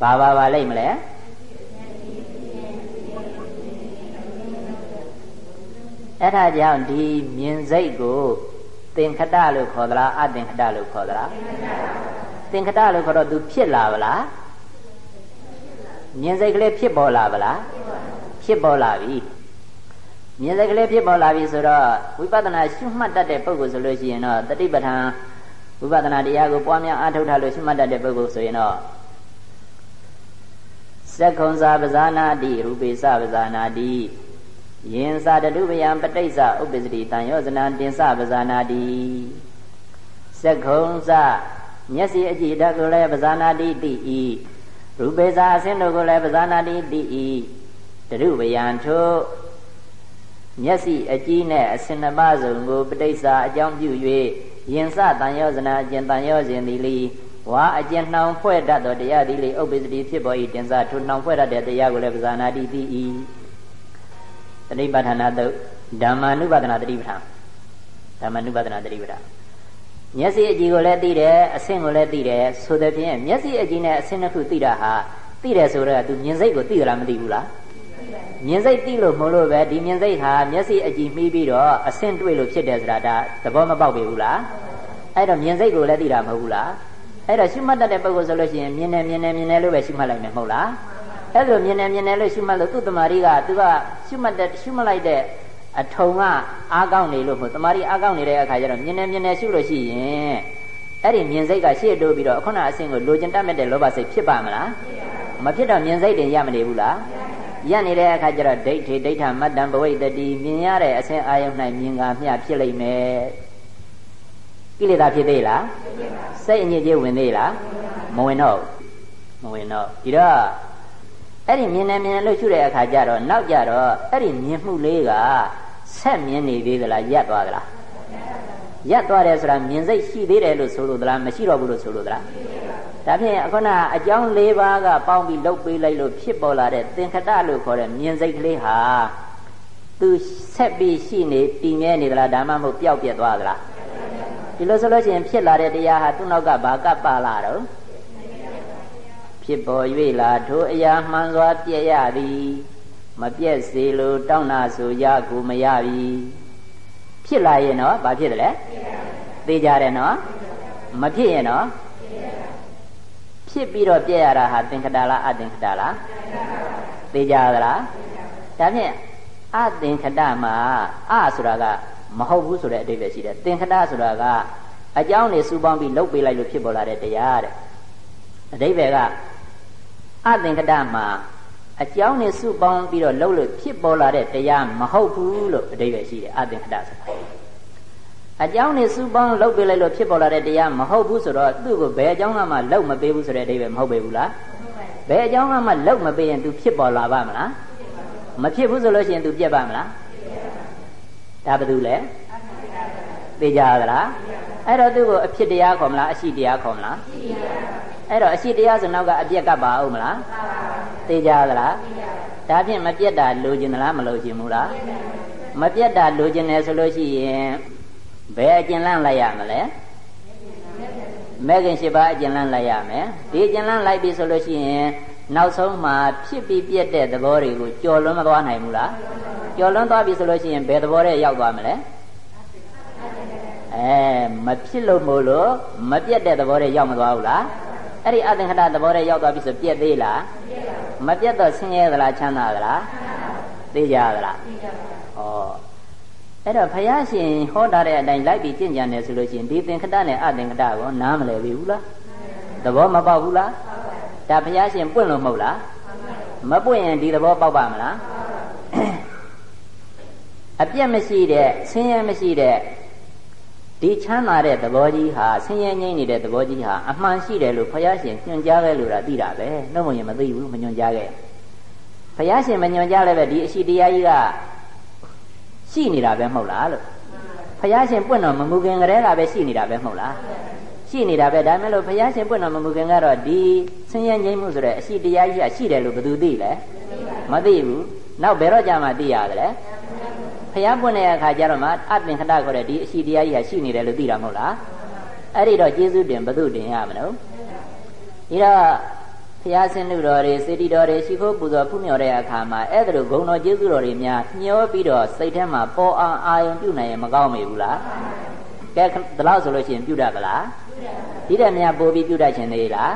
ဘာဘာပါလိမ့်မလဲအဲ့ဒါကြောင့်ဒီမြင်စိတ်ကိုသင်္ခတလို့ခေါ်သလားအသင်္ခတလို့ခေါ်သလားသင်္ခတလို့ခေါ်တော့သူဖြစ်လာဗလားမြင်စိတ်ကလေးဖြစ်ပေါ်လာဗလားဖြစ်ပေါ်လာပြီ မြင်စိတ်ကလေးဖြစ်ပေါ်လာပြီဆိုတော့ဝိပဿနာရှုမှတ်တတ်တဲ့ပုဂ္ဂိုလ်ဆိုလို့ရှိရင်တော့တတိပဋ္ဌာန်ဝိပဿနာတရားကိုပွားများအားထုတ်ထားလို့ရှုမှတ်တတ်တဲ့ပုဂ္ဂိုလ်ဆိုရင်တော့သက္ခုံစာပဇာနာတိရူပေစပဇာနာတိယင်္စာတတုပယံပဋိစ္စဥပ္ပစ္စတိတန်ယောဇနာတင်စပဇာနာတိသက္ခုံစာမျက်စိအကြည့်ဓာတ်ကိုလည်းပဇာနာတိတိဤရူပေစာအစင်းတို့ကိုလည်းပဇာနာတိတိဤတရုပယံထို မျက်စိအကြည့်နဲ့အစင်နှပါစုံကိုပဋိစ္စအကြောင်းပြု၍ယင်စတန်ယောဇနာအကျင့်တန်ယောဇင်သည်လီဝါအကျင့်နှောင်ဖွဲ့တတ်သောတရားသည်လေဥပ္ပစ္စတိဖြစ်ပေါ်၏တင်စားထိုနှောင်ဖွဲ့တတ်တဲ့တရားကိုလည်းပဇာနာတိတိဤတတိပဋ္ဌာနာတုဓမ္မာနုပဒနာတတိပဋ္ဌာန်ဓမ္မာနုပဒနာတတိပဋ္ဌာန်မျက်စိအကြည့်ကိုလည်းသိတယ်အဆင့်ကိုလည်းသိတယ်ဆိုတဲ့ဖြင့်မျက်စိအကြည့်နဲ့အဆင့်နှစ်ခုသိတာဟာသိတယ်ဆိုတော့ तू မြင်စိတ်ကိုသိသလားမသိဘူးလား မြင်စိတ်သိလို့မလို့ပဲဒီမြင်စိတ်ဟာမျက်စိအကြည့်မှီးပြီးတော့အဆင့်တွေ့လို့ဖြစ်တယ်ဆိုတာဒါသဘောမပေါက်ပြီဘူးလားအဲ့တော့မြင်စိတ်ကိုလည်းသိတာမဟုတ်ဘူးလားအဲ့တော့ရှုမှတ်တတ်တဲ့ပုဂ္ဂိုလ်ဆိုလို့ရှိရင်မြင်တယ်မြင်တယ်မြင်တယ်လို့ပဲရှုမှတ်လိုက်မယ်မဟုတ်လားအဲ့လိုမြင်တယ်မြင်တယ်လို့ရှုမှတ်လို့သူ့တမာရီကသူကရှုမှတ်တဲ့ရှုမှတ်လိုက်တဲ့အထုံကအားကောင်းနေလို့မို့တမာရီအားကောင်းနေတဲ့အခါကျတော့မြင်နေမြင်နေရှုလို့ရှိရင်အဲ့ဒီမြင်စိတ်ကရှေ့တိုးပြီးတော့ခုနအဆင့်ကိုလိုချင်တတ်မဲ့တဲ့လောဘစိတ်ဖြစ်ပါမလားမဖြစ်တော့မြင်စိတ်တင်ရမနေဘူးလား ရနေတဲ့အခါကျတော့ဒိဋ္ဌိဒိဋ္ဌမတ္တံဘဝိတတိမြင်ရတဲ့အဆင့်အာယုန်၌မြင်ကမျှဖြစ်လိမ့်မယ်ကိလေသာဖြစ်သေးလားစိတ်အညစ်အကြေးဝင်သေးလားမဝင်တော့မဝင်တော့ဒီတော့အဲ့ဒီမြင်နေမြင်လို့ရှုတဲ့အခါကျတော့နောက်ကြတော့အဲ့ဒီမြင်မှုလေးကဆက်မြင်နေသေးသလားရပ်သွားသလားရပ်သွားတယ်ဆိုတာမြင်စိတ်ရှိသေးတယ်လို့ဆိုလို့သလားမရှိတော့ဘူးလို့ဆိုလို့သလား ဒါဖြင့်အခုနအကြောင်း၄ပါးကပေါင်းပြီးလှုပ်ပေးလိုက်လို့ဖြစ်ပေါ်လာတဲ့သင်္ခတလို့ခေါ်တဲ့မြင်စိတ်ကလေးဟာသူဆက်ပြီးရှိနေတည်မြဲနေသလားဒါမှမဟုတ်ပျောက်ပြက်သွားသလားဒီလိုဆိုလို့ရှိရင်ဖြစ်လာတဲ့တရားဟာသူ့နောက်ကဘာကပ်ပါလာတော့ဖြစ်ပေါ်၍လာထိုအရာမှန်စွာပြည့်ရသည်မပြည့်စေလိုတောင်းနာဆိုရကိုမရပြီဖြစ်လာရင်တော့ဘာဖြစ်တယ်လဲသိကြတယ်နော်မဖြစ်ရင်တော့ ဖြစ်ပြီးတော့ပြည့်ရတာဟာသင်္ခတာလားအသင်္ခတာလားသိကြသလားဒါဖြင့်အသင်္ခတမှာအဆိုတာကမဟုတ်ဘူးဆိုတဲ့အဓိပ္ပာယ်ရှိတယ်သင်္ခတဆိုတာကအကြောင်းနေစူပေါင်းပြီးလှုပ်ပေးလိုက်လို့ဖြစ်ပေါ်လာတဲ့တရားတဲ့အဓိပ္ပာယ်ကအသင်္ခတမှာအကြောင်းနဲ့စုပေါင်းပြီးတော့လှုပ်လို့ဖြစ်ပေါ်လာတဲ့တရားမဟုတ်ဘူးလို့အဓိပ္ပာယ်ရှိတယ်အသင်္ခတဆိုတာ အကြောင်းနဲ့စုပေါင်းလှုပ်ပေးလိုက်လို့ဖြစ်ပေါ်လာတဲ့တရားမဟုတ်ဘူးဆိုတော့သူ့ကိုဘယ်အကြောင်းကမှလှုပ်မပေးဘူးဆိုတဲ့အဓိပ္ပာယ်မဟုတ်ပေဘူးလားဘယ်အကြောင်းကမှလှုပ်မပေးရင် तू ဖြစ်ပေါ်လာပါမလားမဖြစ်ဘူးဆိုလို့ရှိရင် तू ပြက်ပါမလားဒါဘယ်သူလဲသိကြသလားအဲ့တော့သူ့ကိုအဖြစ်တရားခေါ်မလားအရှိတရားခေါ်မလားအဲ့တော့အရှိတရားဆိုနောက်ကအပြက်ကပ်ပါအောင်မလားသိကြသလားဒါဖြင့်မပြက်တာလိုချင်သလားမလိုချင်ဘူးလားမပြက်တာလိုချင်တယ်ဆိုလို့ရှိရင် ဘယ်အကျဉ်းလန့်လိုက်ရမလဲမဲခင်ရှိပါအကျဉ်းလန့်လိုက်ရမယ်ဒီအကျဉ်းလန့်လိုက်ပြီဆိုလို့ရှိရင်နောက်ဆုံးမှာဖြစ်ပြီးပြက်တဲ့သဘောတွေကိုကြော်လွန်းမသွားနိုင်ဘူးလားကြော်လွန်းသွားပြီဆိုလို့ရှိရင်ဘယ်သဘောနဲ့ရောက်သွားမလဲအဲမဖြစ်လို့မို့လို့မပြက်တဲ့သဘောနဲ့ရောက်မသွားဘူးလားအဲ့ဒီအသင်္ခတသဘောနဲ့ရောက်သွားပြီဆိုပြက်သေးလားမပြက်တော့ဆင်းရဲသလားချမ်းသာသလားသိကြသလားဩ အဲ့တော့ဘုရားရှင်ဟောထားတဲ့အတိုင်းလိုက်ပြီးကြင်ကြံတယ်ဆိုလို့ရှိရင်ဒီသင်္ခတနဲ့အသင်္ခတကိုနားမလည်ပြီဘူးလားသဘောမပေါက်ဘူးလားဒါဘုရားရှင်ပွင့်လို့မဟုတ်လားမပွင့်ရင်ဒီသဘောပေါက်ပါမလားအပြက်မရှိတဲ့ဆင်းရဲမရှိတဲ့ဒီချမ်းသာတဲ့သဘောကြီးဟာဆင်းရဲငြိမ့်နေတဲ့သဘောကြီးဟာအမှန်ရှိတယ်လို့ဘုရားရှင်ညွှန်ကြားခဲ့လို့တာသိတာပဲနှုတ်မရင်မသိဘူးမညွှန်ကြားခဲ့ဘုရားရှင်မညွှန်ကြားလည်းပဲဒီအရှိတရားကြီးက ရှိနေတာပဲမဟုတ်လားလို့ဘုရားရှင်ပွင့်တော်မမူခင်ကတည်းကပဲရှိနေတာပဲမဟုတ်လားရှိနေတာပဲဒါမဲ့လို့ဘုရားရှင်ပွင့်တော်မမူခင်ကတော့ဒီဆင်းရဲငြိမ့်မှုဆိုတဲ့အရှိတရားကြီးကရှိတယ်လို့ဘယ်သူသိလဲမသိဘူးနောက်ဘယ်တော့ကြာမှသိရတယ်လဲဖျားပွင့်တဲ့အခါကျတော့မှအပင်ခတခေါ်တဲ့ဒီအရှိတရားကြီးဟာရှိနေတယ်လို့သိတာမဟုတ်လားအဲ့ဒီတော့ကျေးဇူးတင်ဘု து တင်ရမလို့ဒီတော့ ဖျားစင်လူတော်တွေစေတီတော်တွေရှိခိုးပူဇော်ဖူးမြော်တဲ့အခါမှာအဲ့ဒါလိုဂုဏ်တော်ကျေးဇူးတော်တွေများညှောပြီးတော့စိတ်ထဲမှာပေါ်အောင်အာယုံပြုနိုင်ရင်မကောင်းမေဘူးလားကဲဒီလောက်ဆိုလို့ရှိရင်ပြုတတ်ပလားဒီတဲ့များပို့ပြီးပြုတတ်ခြင်းသေးလား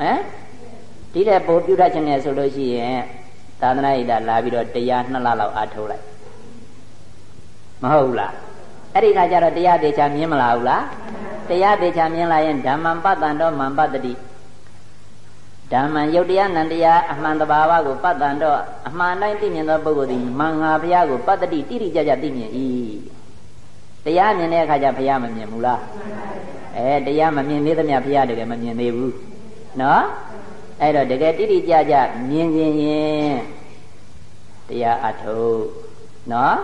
ဟမ်ဒီတဲ့ပို့ပြုတတ်ခြင်းနဲ့ဆိုလို့ရှိရင်သာသနာ့ဣဒလာပြီးတော့တရား2လလောက်အားထုတ်လိုက်မဟုတ်ဘူးလားအဲ့ဒီခါကျတော့တရားသေးချာမြင်မလားဘူးလားတရားသေးချာမြင်လာရင်ဓမ္မံပတ္တန်တော့မံပတ္တိ ဓမ္မံယုတ်တရားနံတရားအမှန်တဘာဝကိုပတ္တန်တော့အမှန်တိုင်းသိမြင်သောပုဂ္ဂိုလ်သည်မင်္ဂါဘုရားကိုပတ္တိတိတိကျကျသိမြင်၏တရားမြင်တဲ့အခါကျဘုရားမမြင်ဘူးလားအဲတရားမမြင်သေးသမျှဘုရားတကယ်မမြင်သေးဘူးနော်အဲ့တော့တကယ်တိတိကျကျမြင်ခြင်းရင်တရားအထုတ်နော်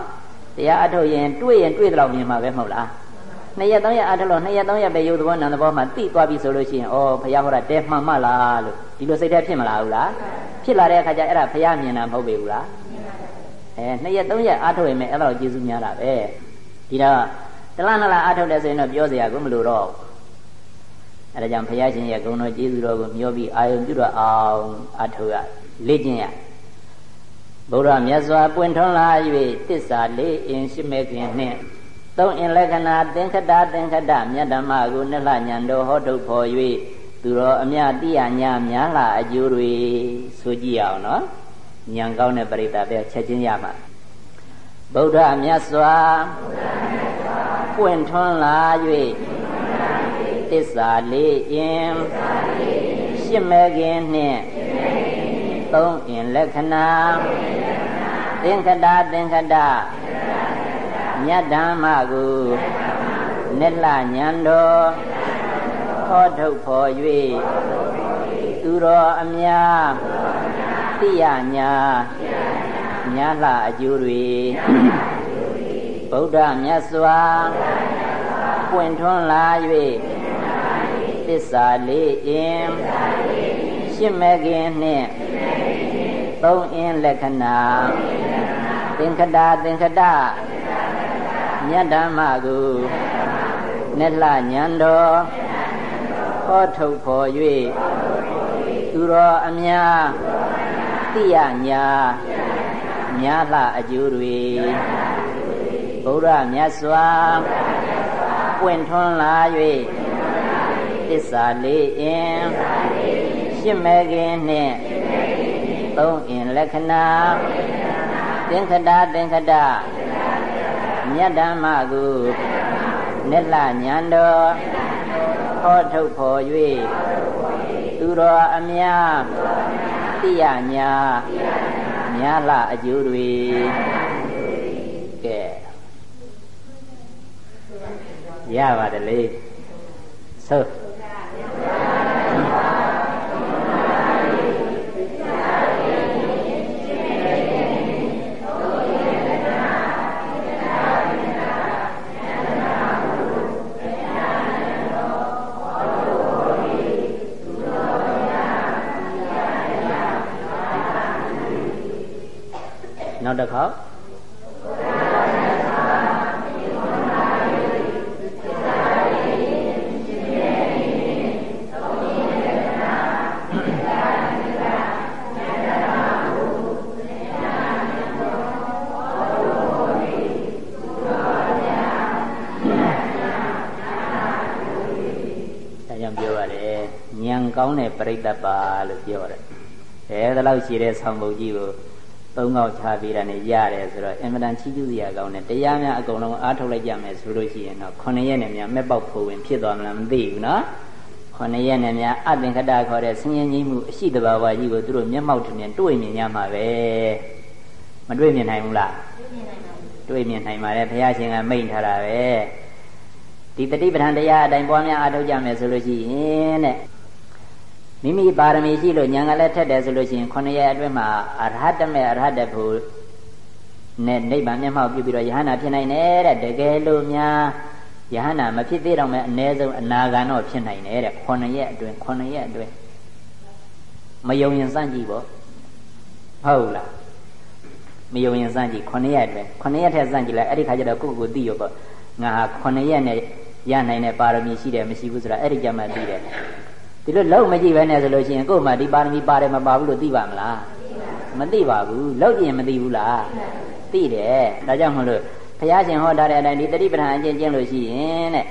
တရားအထုတ်ရင်တွေ့ရင်တွေ့တော့မြင်မှာပဲမဟုတ်လားနှစ်ရက်သုံးရက်အထုတ်လို့နှစ်ရက်သုံးရက်ပဲယုတ်သဘောနာသဘောမှသိသွားပြီဆိုလို့ရှိရင်ဩဘုရားဟောတာတဲမှန်မှလားလို့ ဒီလိုစိတ်ထဲဖြစ်မလားဘူးလားဖြစ်လာတဲ့အခါကျအဲ့ဒါဘုရားမြင်တာမဟုတ်ပေဘူးလားအဲနှစ်ရက်သုံးရက်အထုတ်ရင်အဲ့ဒါတော့ကျေးဇူးများတာပဲဒီတော့တလားနလားအထုတ်တယ်ဆိုရင်တော့ပြောစရာကိုမလိုတော့အဲဒါကြောင့်ဘုရားရှင်ရဲ့ဂုဏ်တော်ကျေးဇူးတော်ကိုမျှောပြီးအာယုံပြုတော့အောင်အထုတ်ရလေ့ကျင့်ရဗုဒ္ဓမြတ်စွာပွင့်ထွန်းလာ၍တစ္ဆာလေးအင်ရှိမဲ့ခင်နှင့်သုံးအင်လက္ခဏာသင်္ခတသင်္ခတမြတ်ဓမ္မကိုနှလှညံတော်ဟောထုတ်ဖော်၍ သူတော်အမြတိယညာများလာအကျိုးတွေဆိုကြည့်အောင်နော်ညံကောင်းတဲ့ပရိသတ်ပဲချက်ချင်းရမှာဗုဒ္ဓမြတ်စွာပွင့်ထွန်းလာ၍သစ္စာလေးအင်ရှင်းမဲ့ခင်နှင့်သုံးအင်လက္ခဏာသင်္ခတသင်္ခတမြတ်ဓမ္မကိုနိလညံတော် ထောထုတ်ဖော်၍သူတော်အများသိရညာမြတ်လှအကျိုးတွေဗုဒ္ဓမြတ်စွာပွင့်ထွန်းလာ၍သစ္စာလေးအင်ရှင်းမဲ့ခင်နှင့်သုံးအင်းလက္ခဏာသင်္ခတသင်္ခတမြတ်ဓမ္မကိုနဲ့လှညံတော် ဟောထုတ်ဖော်၍သူတော်အများသိရညာများလှအကျိုးတွေဘုရားမြတ်စွာပွင့်ထွန်းလာ၍သစ္စာလေးအင်ရှင်းမဲ့ခင်နှင့်သုံးအင်လက္ခဏာသင်္ခတသင်္ခတမြတ်ဓမ္မကိုနိလညံတော် ဟောထုတ်ဖော်၍သူတော်အများသိရညာများလှအကျိုးတွေကဲရပါတယ်လေသို့ နောက်တစ်ခေါက်ကောင်းတဲ့ပြိတ္တပါလို့ပြောတယ်။အဲဒီလောက်ရှိတဲ့ဆောင်းပုတ်ကြီးကို သုံးကောက်ချပေးတာနဲ့ရတယ်ဆိုတော့အင်မတန်ချီးကျူးစရာကောင်းတယ်တရားများအကုန်လုံးအားထုတ်လိုက်ကြမယ်ဆိုလို့ရှိရင်တော့9ရက်နဲ့များမဲ့ပေါက်ဖို့ဝင်ဖြစ်သွားမလားမသိဘူးနော်9ရက်နဲ့များအသင်္ခတခေါ်တဲ့ဆင်းရဲကြီးမှုအရှိတဘာဝကြီးကိုသူတို့မျက်မှောက်ထင်တွေ့မြင်ကြမှာပဲမတွေ့မြင်နိုင်ဘူးလားတွေ့မြင်နိုင်ပါတယ်ဘုရားရှင်ကမိန့်ထားတာပဲဒီတတိပဋ္ဌာန်တရားအတိုင်းပွားများအားထုတ်ကြမယ်ဆိုလို့ရှိရင်တဲ့ မိမိပါရမီရှိလို့ညာကလည်းထက်တယ်ဆိုလို့ရှိရင်ခုနှစ်ရက်အတွင်းမှာအရဟတမေအရဟတဖို့နဲ့နိဗ္ဗာန်မျက်မှောက်ပြုပြီးတော့ယဟနာဖြစ်နိုင်တယ်တဲ့တကယ်လို့များယဟနာမဖြစ်သေးတော့မဲ့အ ਨੇ ဆုံးအနာဂံတော့ဖြစ်နိုင်တယ်တဲ့ခုနှစ်ရက်အတွင်းခုနှစ်ရက်အတွင်းမယုံရင်စမ်းကြည့်ပေါ့ဟုတ်လားမယုံရင်စမ်းကြည့်ခုနှစ်ရက်အတွင်းခုနှစ်ရက်ထက်စမ်းကြည့်လိုက်အဲ့ဒီခါကျတော့ကိုယ့်ကိုယ်သိရောပေါ့ငါဟာခုနှစ်ရက်နဲ့ရနိုင်တဲ့ပါရမီရှိတယ်မရှိဘူးဆိုတာအဲ့ဒီကြမှာသိတယ် ဒီလိုလောက်မကြည့်ပဲနဲ့ဆိုလို့ရှိရင်ကို့မှာဒီပါရမီပါတယ်မပါဘူးလို့သိပါမလားမသိပါဘူးလောက်ကြည့်ရင်မသိဘူးလားသိတယ်ဒါကြောင့်မလို့ဘုရားရှင်ဟောထားတဲ့အတိုင်းဒီတတိပဋ္ဌာန်အကျင့်ကျင့်လို့ရှိရင်တဲ့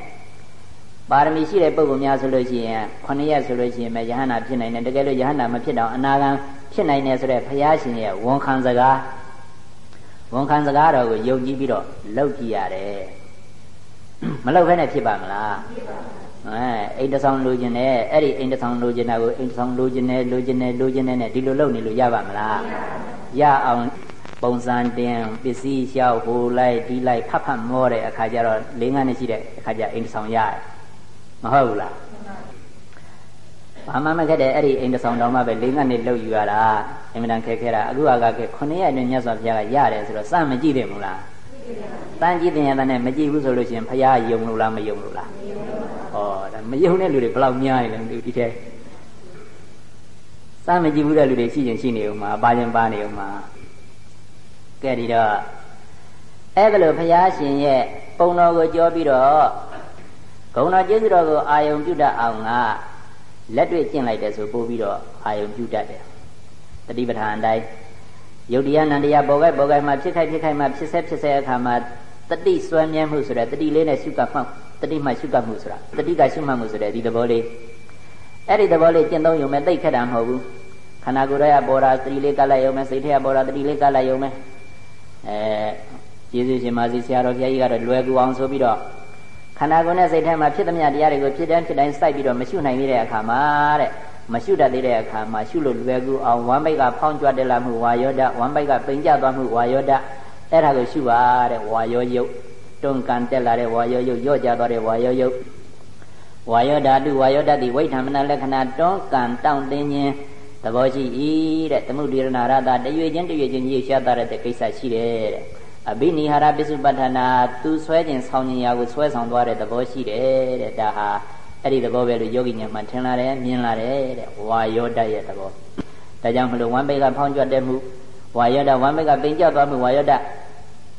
ပါရမီရှိတဲ့ပုဂ္ဂိုလ်များဆိုလို့ရှိရင်ခொနည်းဆိုလို့ရှိရင်မယဟနာဖြစ်နိုင်တယ်တကယ်လို့ယဟနာမဖြစ်တော့အနာဂံဖြစ်နိုင်တယ်ဆိုတဲ့ဘုရားရှင်ရဲ့ဝန်ခံစကားဝန်ခံစကားတော်ကိုယုံကြည်ပြီးတော့လောက်ကြည့်ရတယ်မလောက်ဖဲနဲ့ဖြစ်ပါမလားဖြစ်ပါဘူး အဲအိမ်တဆောင်လိုချင်တယ်အဲ့ဒီအိမ်တဆောင်လိုချင်တာကိုအိမ်တဆောင်လိုချင်တယ်လိုချင်တယ်လိုချင်တယ်နဲ့ဒီလိုလုပ်နေလို့ရပါမလားရအောင်ပုံစံတင်ပစ္စည်းလျှောက်ဟိုလိုက်ဒီလိုက်ဖတ်ဖတ်မောတဲ့အခါကျတော့လေးငန်းနဲ့ရှိတဲ့အခါကျအိမ်တဆောင်ရတယ်မဟုတ်ဘူးလားဘာမှမခက်တဲ့အဲ့ဒီအိမ်တဆောင်တော်မှပဲလေးငန်းနဲ့လှုပ်ယူရတာအင်မတန်ခက်ခဲတာအခုကကခဲ9ရက်အတွင်းမြတ်စွာဘုရားကရတယ်ဆိုတော့စမကြည့်တယ်မို့လားတန်းကြည့်တယ်ရတဲ့နဲ့မကြည့်ဘူးဆိုလို့ရှိရင်ဘုရားယုံလို့လားမယုံလို့လား ဩဒါမယုံတဲ့လူတွေဘယ်လောက်များနေလဲမသိဘူးဒီထဲစမကြည့်ဘူးတဲ့လူတွေရှိရင်ရှိနေဦးမှာပါရင်ပါနေဦးမှာကဲဒီတော့အဲ့ဒါလို့ဘုရားရှင်ရဲ့ပုံတော်ကိုကြောပြီးတော့ဂုဏတော်ကျေးဇူးတော်ကိုအာယုံပြုတတ်အောင်ကလက်တွေ့ကျင့်လိုက်တယ်ဆိုပို့ပြီးတော့အာယုံပြုတတ်တယ်တတိပဋ္ဌာန်အတိုင်းယုတ်တရားနန္တရားပေါ်ခိုက်ပေါ်ခိုက်မှာဖြစ်ခိုက်ဖြစ်ခိုက်မှာဖြစ်ဆက်ဖြစ်ဆက်အခါမှာတတိစွဲမြဲမှုဆိုတဲ့တတိလေးနဲ့ရှုကမှတ် တတိမှရှုကမှုဆိုတာတတိကရှုမှတ်မှုဆိုတဲ့ဒီသဘောလေးအဲ့ဒီသဘောလေးကျင့်သုံးရုံနဲ့သိခက်တာမဟုတ်ဘူးခန္ဓာကိုယ်ရဲ့ပေါ်တာတတိလေးကလိုက်ရုံနဲ့စိတ်ထဲကပေါ်တာတတိလေးကလိုက်ရုံနဲ့အဲကျေးဇူးရှင်မာစီဆရာတော်ဘုရားကြီးကတော့လွယ်ကူအောင်ဆိုပြီးတော့ခန္ဓာကိုယ်နဲ့စိတ်ထဲမှာဖြစ်သမျှတရားတွေကိုဖြစ်တိုင်းဖြစ်တိုင်းစိုက်ပြီးတော့မရှုနိုင်သေးတဲ့အခါမှာတဲ့မရှုတတ်သေးတဲ့အခါမှာရှုလို့လွယ်ကူအောင်ဝမ်းပိတ်ကဖောင်းကြွတက်လာမှုဝါယောဒဝမ်းပိတ်ကပိန်ကျသွားမှုဝါယောဒအဲ့ဒါကိုရှုပါတဲ့ဝါယောယုတ် တွန်းကန်တက်လာတဲ့ဝါယောယုတ်ရော့ကျသွားတဲ့ဝါယောယုတ်ဝါယောဓာတုဝါယောဓာတိဝိဓမ္မနလက္ခဏာတွန်းကန်တောင့်တင်းခြင်းသဘောရှိ၏တဲ့သမုဒိရဏရတာတရွေချင်းတရွေချင်းကြီးရှားတာတဲ့ကိစ္စရှိတယ်တဲ့အဘိနိဟာရပစ္စုပ္ပတ္ထနာသူဆွဲခြင်းဆောင်းခြင်းရာကိုဆွဲဆောင်သွားတဲ့သဘောရှိတယ်တဲ့ဒါဟာအဲ့ဒီသဘောပဲလို့ယောဂီညာမှထင်လာတယ်မြင်လာတယ်တဲ့ဝါယောဓာတ်ရဲ့သဘောဒါကြောင့်မလို့ဝမ်းပိတ်ကဖောင်းကြွတဲ့မှုဝါယောဓာတ်ဝမ်းပိတ်ကပိန်ကျသွားမှုဝါယောဓာတ်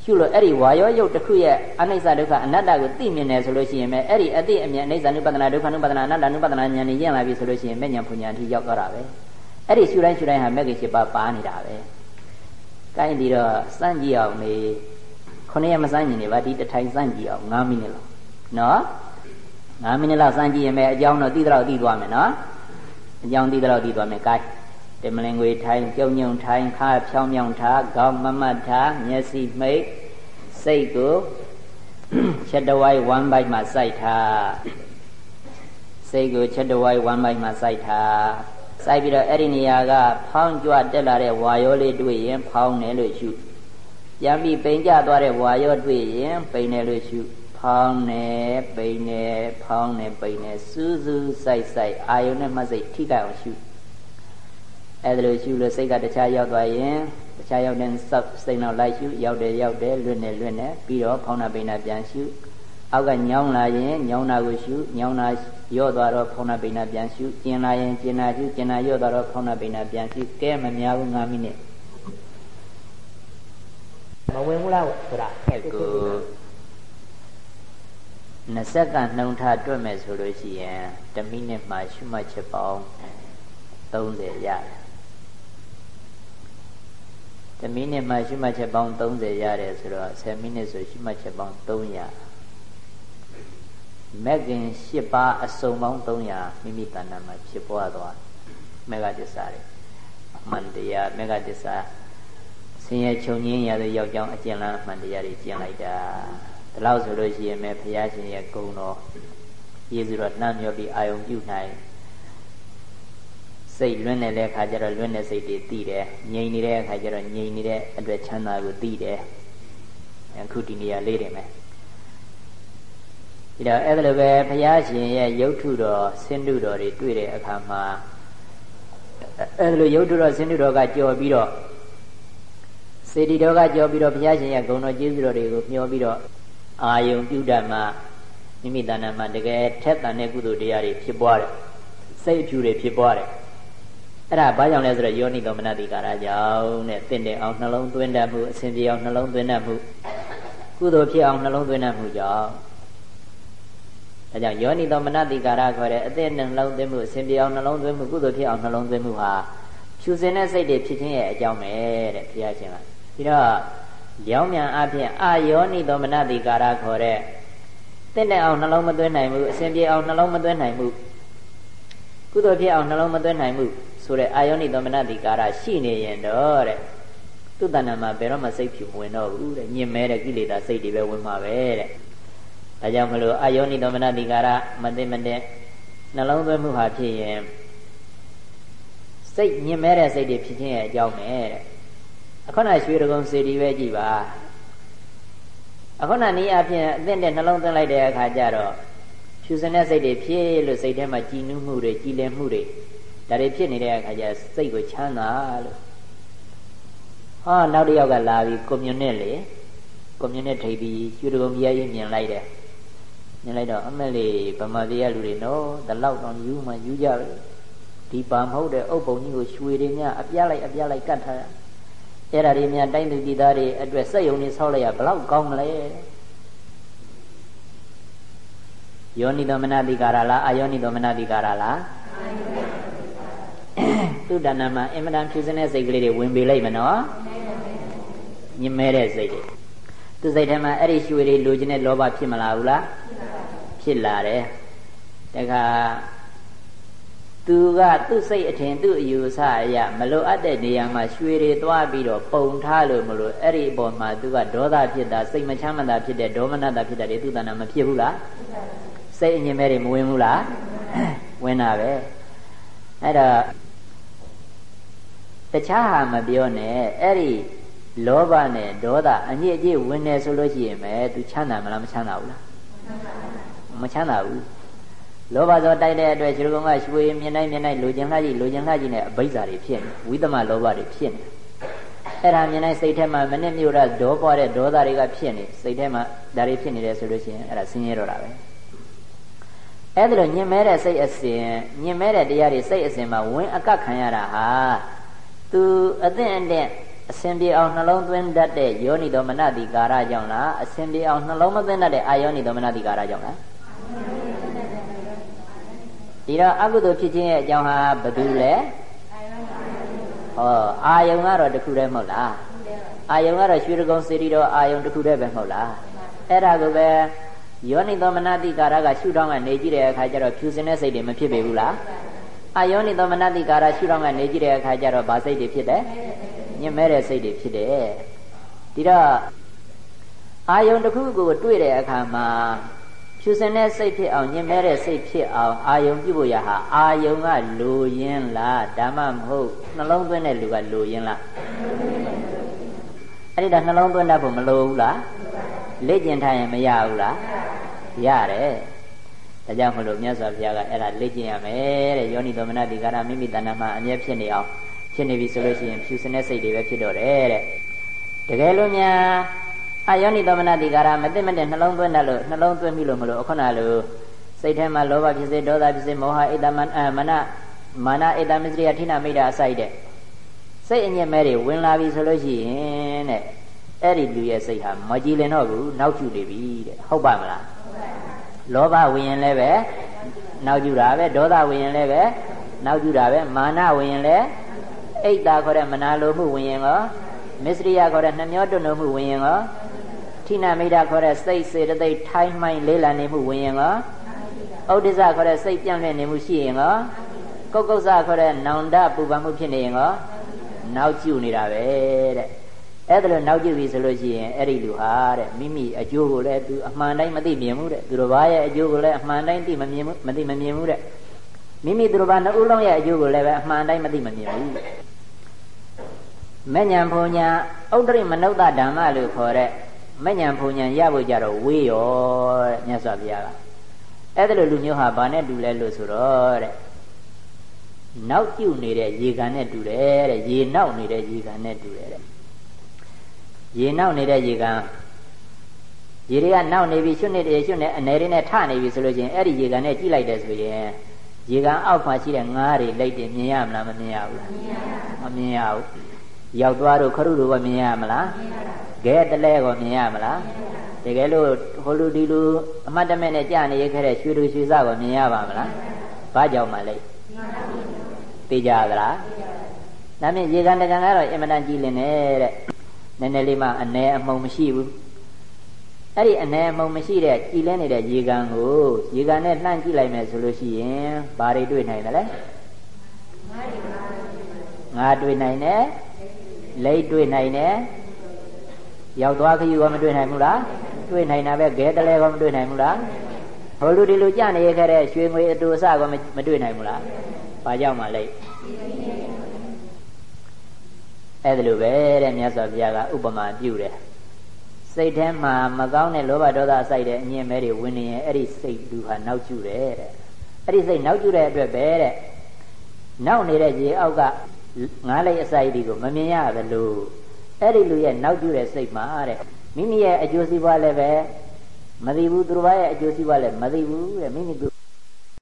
ရှုလို့အဲ့ဒီဝါယောယုတ်တစ်ခုရဲ့အနိစ္စဒုက္ခအနတ္တကိုသိမြင်တယ်ဆိုလို့ရှိရင်ပဲအဲ့ဒီအတိအမြင်အနိစ္စနုပဒနာဒုက္ခနုပဒနာအနတ္တနုပဒနာဉာဏ်ဉာဏ်လာပြီဆိုလို့ရှိရင်မဲ့ဉာဏ်ပညာအထိရောက်သွားတာပဲအဲ့ဒီရှုတိုင်းရှုတိုင်းဟာမဲ့ကိရှိပါပါနေတာပဲကိုင်းပြီးတော့စမ်းကြည့်အောင်လေခုနှစ်ရက်မစမ်းကြည့်နေပါဒီတစ်ထိုင်စမ်းကြည့်အောင်9မိနစ်လောက်နော်9မိနစ်လောက်စမ်းကြည့်ရင်ပဲအကြောင်းတော့သိတော့သိသွားမယ်နော်အကြောင်းသိတော့သိသွားမယ်ကိုင်း တမလင်ငွေထိုင်ကြုံညုံထိုင်ခါဖြောင်းမြောင်ထားခေါင်းမမတ်ထားမျက်စိမိတ်စိတ်ကိုချက်တဝိုင်း1 byte မှာစိုက်ထားစိတ်ကိုချက်တဝိုင်း1 byte မှာစိုက်ထားစိုက်ပြီးတော့အဲ့ဒီနေရာကဖောင်းကြွတက်လာတဲ့ဝါရောလေးတွေ့ရင်ဖောင်းတယ်လို့ရှုပြန်ပြီးပိန်ကြသွားတဲ့ဝါရောတွေ့ရင်ပိန်တယ်လို့ရှုဖောင်းနေပိန်နေဖောင်းနေပိန်နေစူးစူးစိုက်စိုက်အာယုန်နဲ့မှတ်စိတ်ထိကြအောင်ရှု အဲ့ဒါလို့ရှုလို့စိတ်ကတခြားရောက်သွားရင်တခြားရောက်တဲ့စောက်စိတ်နောက်လိုက်ရှုရောက်တယ်ရောက်တယ်လွတ်နေလွတ်နေပြီးတော့ဖောင်းနာပိန်နာပြန်ရှုအောက်ကညောင်းလာရင်ညောင်းတာကိုရှုညောင်းတာရော့သွားတော့ဖောင်းနာပိန်နာပြန်ရှုကျင်လာရင်ကျင်နာရှုကျင်နာရော့သွားတော့ဖောင်းနာပိန်နာပြန်ရှုကဲမများဘူး9မိနစ်မဝင်ဘူးလားဆိုတာအဲ့ကို20ကနှုံထတွက်မယ်ဆိုလို့ရှိရင်1မိနစ်မှရှုမှတ်ချက်ပေါင်း30ရတယ် 10မိနစ်မှရှုမှတ်ချက်ပေါင်း30ရတယ်ဆိုတော့10မိနစ်ဆိုရှုမှတ်ချက်ပေါင်း300မက်ကင်10ပါးအစုံပေါင်း300မိမိတဏ္ဍာမှာဖြစ်ပွားသွားမက်ကတစ္ဆာတွေအမှန်တရားမက်ကတစ္ဆာဆင်းရဲချုပ်ငင်းရတဲ့ယောက်ျောင်းအကျဉ်းလန်းအမှန်တရားတွေကျင့်လိုက်တာဒါလို့ဆိုလို့ရှိရင်ပဲဘုရားရှင်ရဲ့ဂုဏ်တော်ယေရှုတော်နှမ်းမြော်ပြီးအာယုံပြုနိုင် စိတ်လွင့်နေတဲ့အခါကျတော့လွင့်တဲ့စိတ်တွေသိတယ်ငြိမ်နေတဲ့အခါကျတော့ငြိမ်နေတဲ့အတွက်ချမ်းသာကိုသိတယ်အခုဒီနေရာလေးတယ်မယ်ဒီတော့အဲ့ဒါလိုပဲဘုရားရှင်ရဲ့ရုပ်ထုတော်ဆင်းတုတော်တွေတွေ့တဲ့အခါမှာအဲ့ဒါလိုရုပ်ထုတော်ဆင်းတုတော်ကကြော်ပြီးတော့စေတီတော်ကကြော်ပြီးတော့ဘုရားရှင်ရဲ့ဂုဏ်တော်ကျေးဇူးတော်တွေကိုမျှော်ပြီးတော့အာယုံပြုတတ်မှမိမိတဏ္ဍာမှာတကယ်ထက်တန်တဲ့ကုသိုလ်တရားတွေဖြစ်ပွားတယ်စိတ်အဖြူတွေဖြစ်ပွားတယ် အဲ့ဒါဘာကြောင့်လဲဆိုတော့ယောနိသောမနတိကာရကြောင့်တဲ့တင့်တယ်အောင်နှလုံးသွင်းတတ်မှုအစဉ်ပြေအောင်နှလုံးသွင်းတတ်မှုကုသိုလ်ဖြစ်အောင်နှလုံးသွင်းတတ်မှုကြောင့်ဒါကြောင့်ယောနိသောမနတိကာရခေါ်တဲ့အသက်နှလုံးသွင်းမှုအစဉ်ပြေအောင်နှလုံးသွင်းမှုကုသိုလ်ဖြစ်အောင်နှလုံးသွင်းမှုဟာဖြူစင်တဲ့စိတ်တွေဖြစ်ခြင်းရဲ့အကြောင်းပဲတဲ့ဘုရားရှင်ကပြီးတော့ရောင်းမြန်အဖြစ်အာယောနိသောမနတိကာရခေါ်တဲ့တင့်တယ်အောင်နှလုံးမသွင်းနိုင်မှုအစဉ်ပြေအောင်နှလုံးမသွင်းနိုင်မှုကုသိုလ်ဖြစ်အောင်နှလုံးမသွင်းနိုင်မှု ဆိုတဲ့အာယောနိသမဏတိကာရရှိနေရင်တော့တဲ့သူတဏ္ဍာမှာဘယ်တော့မှစိတ်ဖြူမဝင်တော့ဘူးတဲ့ညင်မဲတဲ့ကိလေသာစိတ်တွေပဲဝင်မှာပဲတဲ့ဒါကြောင့်မလို့အာယောနိသမဏတိကာရမသိမတဲ့နှလုံးသွင်းမှုဟာဖြစ်ရင်စိတ်ညင်မဲတဲ့စိတ်တွေဖြစ်ခြင်းရဲ့အကြောင်းပဲတဲ့အခုနရွှေတကုံစေတီပဲကြည်ပါအခုနနည်းအပြင်အသင့်တဲ့နှလုံးသွင်းလိုက်တဲ့အခါကျတော့ဖြူစင်တဲ့စိတ်တွေဖြစ်လို့စိတ်ထဲမှာကြည်နူးမှုတွေကြည်လင်မှုတွေ ဒါတွေဖြစ်နေတဲ့အခါကျစိတ်ကိုချမ်းသာလို့ဟောနောက်တစ်ယောက်ကလာပြီးကွန်မြူနစ်လေကွန်မြူနစ်ထိပ်ပြီးရွှေတကုံပြရေးမြင်လိုက်တယ်မြင်လိုက်တော့အမလေးဗမာပြည်ကလူတွေနော်ဒီလောက်တော့ယူမှယူကြပဲဒီပါမဟုတ်တဲ့အုပ်ပုံကြီးကိုရွှေတွေများအပြားလိုက်အပြားလိုက်ကတ်ထားတာအဲ့ဒါတွေများတိုင်းသူပြည်သားတွေအတွက်စက်ယုံနေဆောက်လိုက်ရဘလောက်ကောင်းမလဲယောနိသောမနတိကာရလားအာယောနိသောမနတိကာရလား သူတဏ္ဍမှာအင်မတန်ဖြူစင်တဲ့စိတ်ကလေးတွေဝင်ပေလိုက်မနော်ညင်မဲတဲ့စိတ်တွေသူစိတ်ထဲမှာအဲ့ဒီရွှေတွေလိုချင်တဲ့လောဘဖြစ်မလာဘူးလားဖြစ်လာတယ်တခါသူကသူ့စိတ်အထင်သူ့အယူဆအရမလိုအပ်တဲ့နေရာမှာရွှေတွေသွားပြီးတော့ပုံထားလို့မလို့အဲ့ဒီအပေါ်မှာသူကဒေါသဖြစ်တာစိတ်မချမ်းသာဖြစ်တဲ့ဒေါမနတာဖြစ်တာတွေသူတဏ္ဍာမဖြစ်ဘူးလားစိတ်အငြင်းမဲ့တွေမဝင်ဘူးလားဝင်တာပဲအဲ့တော့ တခြားဟာမပြောနဲ့အဲ့ဒီလောဘနဲ့ဒေါသအညစ်အကြေးဝင်နေဆိုလို့ရှိရင်ပဲသူချမ်းသာမလားမချမ်းသာဘူးလားမချမ်းသာဘူးလောဘဇောတိုက်တဲ့အတွက်ရှင်ကုံကရွှေမြင်နိုင်မြင်နိုင်လိုချင်လှကြီးလိုချင်လှကြီးနဲ့အဘိဇာတွေဖြစ်နေဝိသမလောဘတွေဖြစ်နေအဲ့ဒါမြင်နိုင်စိတ်ထဲမှာမနစ်မြို့ရဒေါပွားတဲ့ဒေါသတွေကဖြစ်နေစိတ်ထဲမှာဒါတွေဖြစ်နေတယ်ဆိုလို့ရှိရင်အဲ့ဒါဆင်းရဲတော့တာပဲအဲ့ဒါလိုညင်မဲတဲ့စိတ်အစဉ်ညင်မဲတဲ့တရားတွေစိတ်အစဉ်မှာဝင်အကတ်ခံရတာဟာ သူအသင့်အတင့်အစဉ်ပြေအောင်နှလုံးသွင်းတတ်တဲ့ယောနိတော်မနတိကာရကြောင့်လားအစဉ်ပြေအောင်နှလုံးမသွင်းတတ်တဲ့အာယောနိတော်မနတိကာရကြောင့်လားဒီတော့အကုသိုလ်ဖြစ်ခြင်းရဲ့အကြောင်းဟာဘယ်သူလဲဟောအာယုံကတော့တခုတည်းမဟုတ်လားအာယုံကတော့ရွှေတကုံစေတီတော်အာယုံတခုတည်းပဲမဟုတ်လားအဲ့ဒါကိုပဲယောနိသောမနတိကာရကရှုထောင်းကနေကြည့်တဲ့အခါကျတော့ဖြူစင်တဲ့စိတ်တွေမဖြစ်ပေဘူးလား အာယောနိသောမနတိကာရရှုထောင်းကနေကြည့်တဲ့အခါကျတော့ဗာစိတ်တွေဖြစ်တယ်ညင်မဲတဲ့စိတ်တွေဖြစ်တယ်ဒီတော့အာယုံတစ်ခုကိုတွေ့တဲ့အခါမှာဖြူစင်တဲ့စိတ်ဖြစ်အောင်ညင်မဲတဲ့စိတ်ဖြစ်အောင်အာယုံပြုဖို့ရဟာအာယုံကလူရင်းလားဓမ္မမဟုတ်နှလုံးသွင်းတဲ့လူကလူရင်းလားအဲ့ဒီတော့နှလုံးသွင်းတတ်ဖို့မလိုဘူးလားလက်ကျင်ထားရင်မရဘူးလားရတယ် ဒါကြောင့်မလို့မြတ်စွာဘုရားကအဲ့ဒါလက်ကျင်ရမယ်တဲ့ယောနိသောမနတိကာရမိမိတဏ္ဍမှာအမြဲဖြစ်နေအောင်ဖြစ်နေပြီဆိုလို့ရှိရင်ဖြူစင်တဲ့စိတ်တွေပဲဖြစ်တော့တယ်တဲ့တကယ်လို့များအာယောနိသောမနတိကာရမသိမတဲ့နှလုံးသွင်းတယ်လို့နှလုံးသွင်းပြီလို့မလို့အခုနလိုစိတ်ထဲမှာလောဘဖြစ်စေဒေါသဖြစ်စေမောဟဣတမနမနမာနဣတမစ္စရိယထိနာမိတာအစိုက်တဲ့စိတ်အညစ်မဲတွေဝင်လာပြီဆိုလို့ရှိရင်တဲ့အဲ့ဒီလူရဲ့စိတ်ဟာမကြည်လင်တော့ဘူးနောက်ကျနေပြီတဲ့ဟုတ်ပါမလား လောဘဝင်ရင်လည်းပဲနောက်ကျတာပဲဒေါသဝင်ရင်လည်းပဲနောက်ကျတာပဲမာနဝင်ရင်လည်းအိတ်တာခေါ်တဲ့မနာလိုမှုဝင်ရင်ရောမစ္စရိယခေါ်တဲ့နှမျောတွန့်မှုဝင်ရင်ရောထိနာမိတာခေါ်တဲ့စိတ်စေတသိက်ထိုင်းမှိုင်းလေးလာနေမှုဝင်ရင်ရောဩဒိစ္စခေါ်တဲ့စိတ်ပြန့်လွင့်နေမှုရှိရင်ရောကုတ်ကုတ်ဆခေါ်တဲ့နောင်တပူပန်မှုဖြစ်နေရင်ရောနောက်ကျနေတာပဲတဲ့ အဲ့ဒါလို့နောက်ကျပြီဆိုလို့ရှိရင်အဲ့ဒီလူဟာတဲ့မိမိအကျိုးကိုလည်းသူအမှန်တိုင်းမသိမြင်ဘူးတဲ့သူတော်ဘာရဲ့အကျိုးကိုလည်းအမှန်တိုင်းသိမမြင်ဘူးမသိမမြင်ဘူးတဲ့မိမိသူတော်ဘာနှစ်ဦးလုံးရဲ့အကျိုးကိုလည်းပဲအမှန်တိုင်းမသိမမြင်ဘူးမဉ္ဇဉ်ဘုံညာဥဒ္ဓရိမနုဿဓမ္မလို့ခေါ်တဲ့မဉ္ဇဉ်ဘုံညာရဖို့ကြတော့ဝေးရောတဲ့မြတ်စွာဘုရားကအဲ့ဒါလိုလူမျိုးဟာဘာနဲ့တူလဲလို့ဆိုတော့တဲ့နောက်ကျุနေတဲ့ရေကန်နဲ့တူတယ်တဲ့ရေနောက်နေတဲ့ရေကန်နဲ့တူတယ်တဲ့ ရေနောက်နေတဲ့ရေကန်ရေတွေကနောက်နေပြီရွှွနေတယ်ရွှွနေအနေတွေနဲ့ထနေပြီဆိုလို့ချင်းအဲ့ဒီရေကန်နဲ့ကြည့်လိုက်တယ်ဆိုရင်ရေကန်အောက်မှာရှိတဲ့ငါးတွေလက်တွေမြင်ရမလားမမြင်ရဘူးလားမမြင်ရဘူးရောက်သွားတော့ခရုတို့ကမြင်ရမလားဂဲတလဲကိုမြင်ရမလားတကယ်လို့ဟိုလူဒီလူအမတ်တမဲ့နဲ့ကြာနေရခဲ့တဲ့ရွှေလူရွှေစကိုမြင်ရပါမလားဘာကြောင့်မလဲသိကြသလားဒါဖြင့်ရေကန်တကန်ကတော့အင်မတန်ကြည်လင်နေတဲ့ နည်းနည်းလေးမှအ ਨੇ အမှုံမရှိဘူးအဲ့ဒီအ ਨੇ အမှုံမရှိတဲ့ကြည်လင်းနေတဲ့ရေကန်ကိုရေကန်နဲ့လှမ်းကြည့်လိုက်မယ်ဆိုလို့ရှိရင်ဘာတွေတွေ့နိုင်တယ်လဲငါတွေ့နိုင်တယ်လိတ်တွေ့နိုင်တယ်ရောက်သွားခရီးကမတွေ့နိုင်ဘူးလားတွေ့နိုင်တာပဲဂဲတလဲကမတွေ့နိုင်ဘူးလားဟိုလူဒီလူကြနေရခဲ့တဲ့ရွှေငွေအတူအစကမတွေ့နိုင်ဘူးလားဘာကြောင့်မှလိတ် အဲ့ဒါလိုပဲတဲ့မြတ်စွာဘုရားကဥပမာပြုတယ်စိတ်ထဲမှာမကောင်းတဲ့လောဘဒေါသစိုက်တဲ့အငြင်းမဲတွေဝင်နေရင်အဲ့ဒီစိတ်လူဟာနောက်ကျတယ်တဲ့အဲ့ဒီစိတ်နောက်ကျတဲ့အတွက်ပဲတဲ့နောက်နေတဲ့ရေအောက်ကငားလိုက်အစိုက်တွေကိုမမြင်ရသလိုအဲ့ဒီလူရဲ့နောက်ကျတဲ့စိတ်မှာတဲ့မိမိရဲ့အကျိုးစီးပွားလည်းပဲမသိဘူးသူတို့ရဲ့အကျိုးစီးပွားလည်းမသိဘူးတဲ့မိမိသူ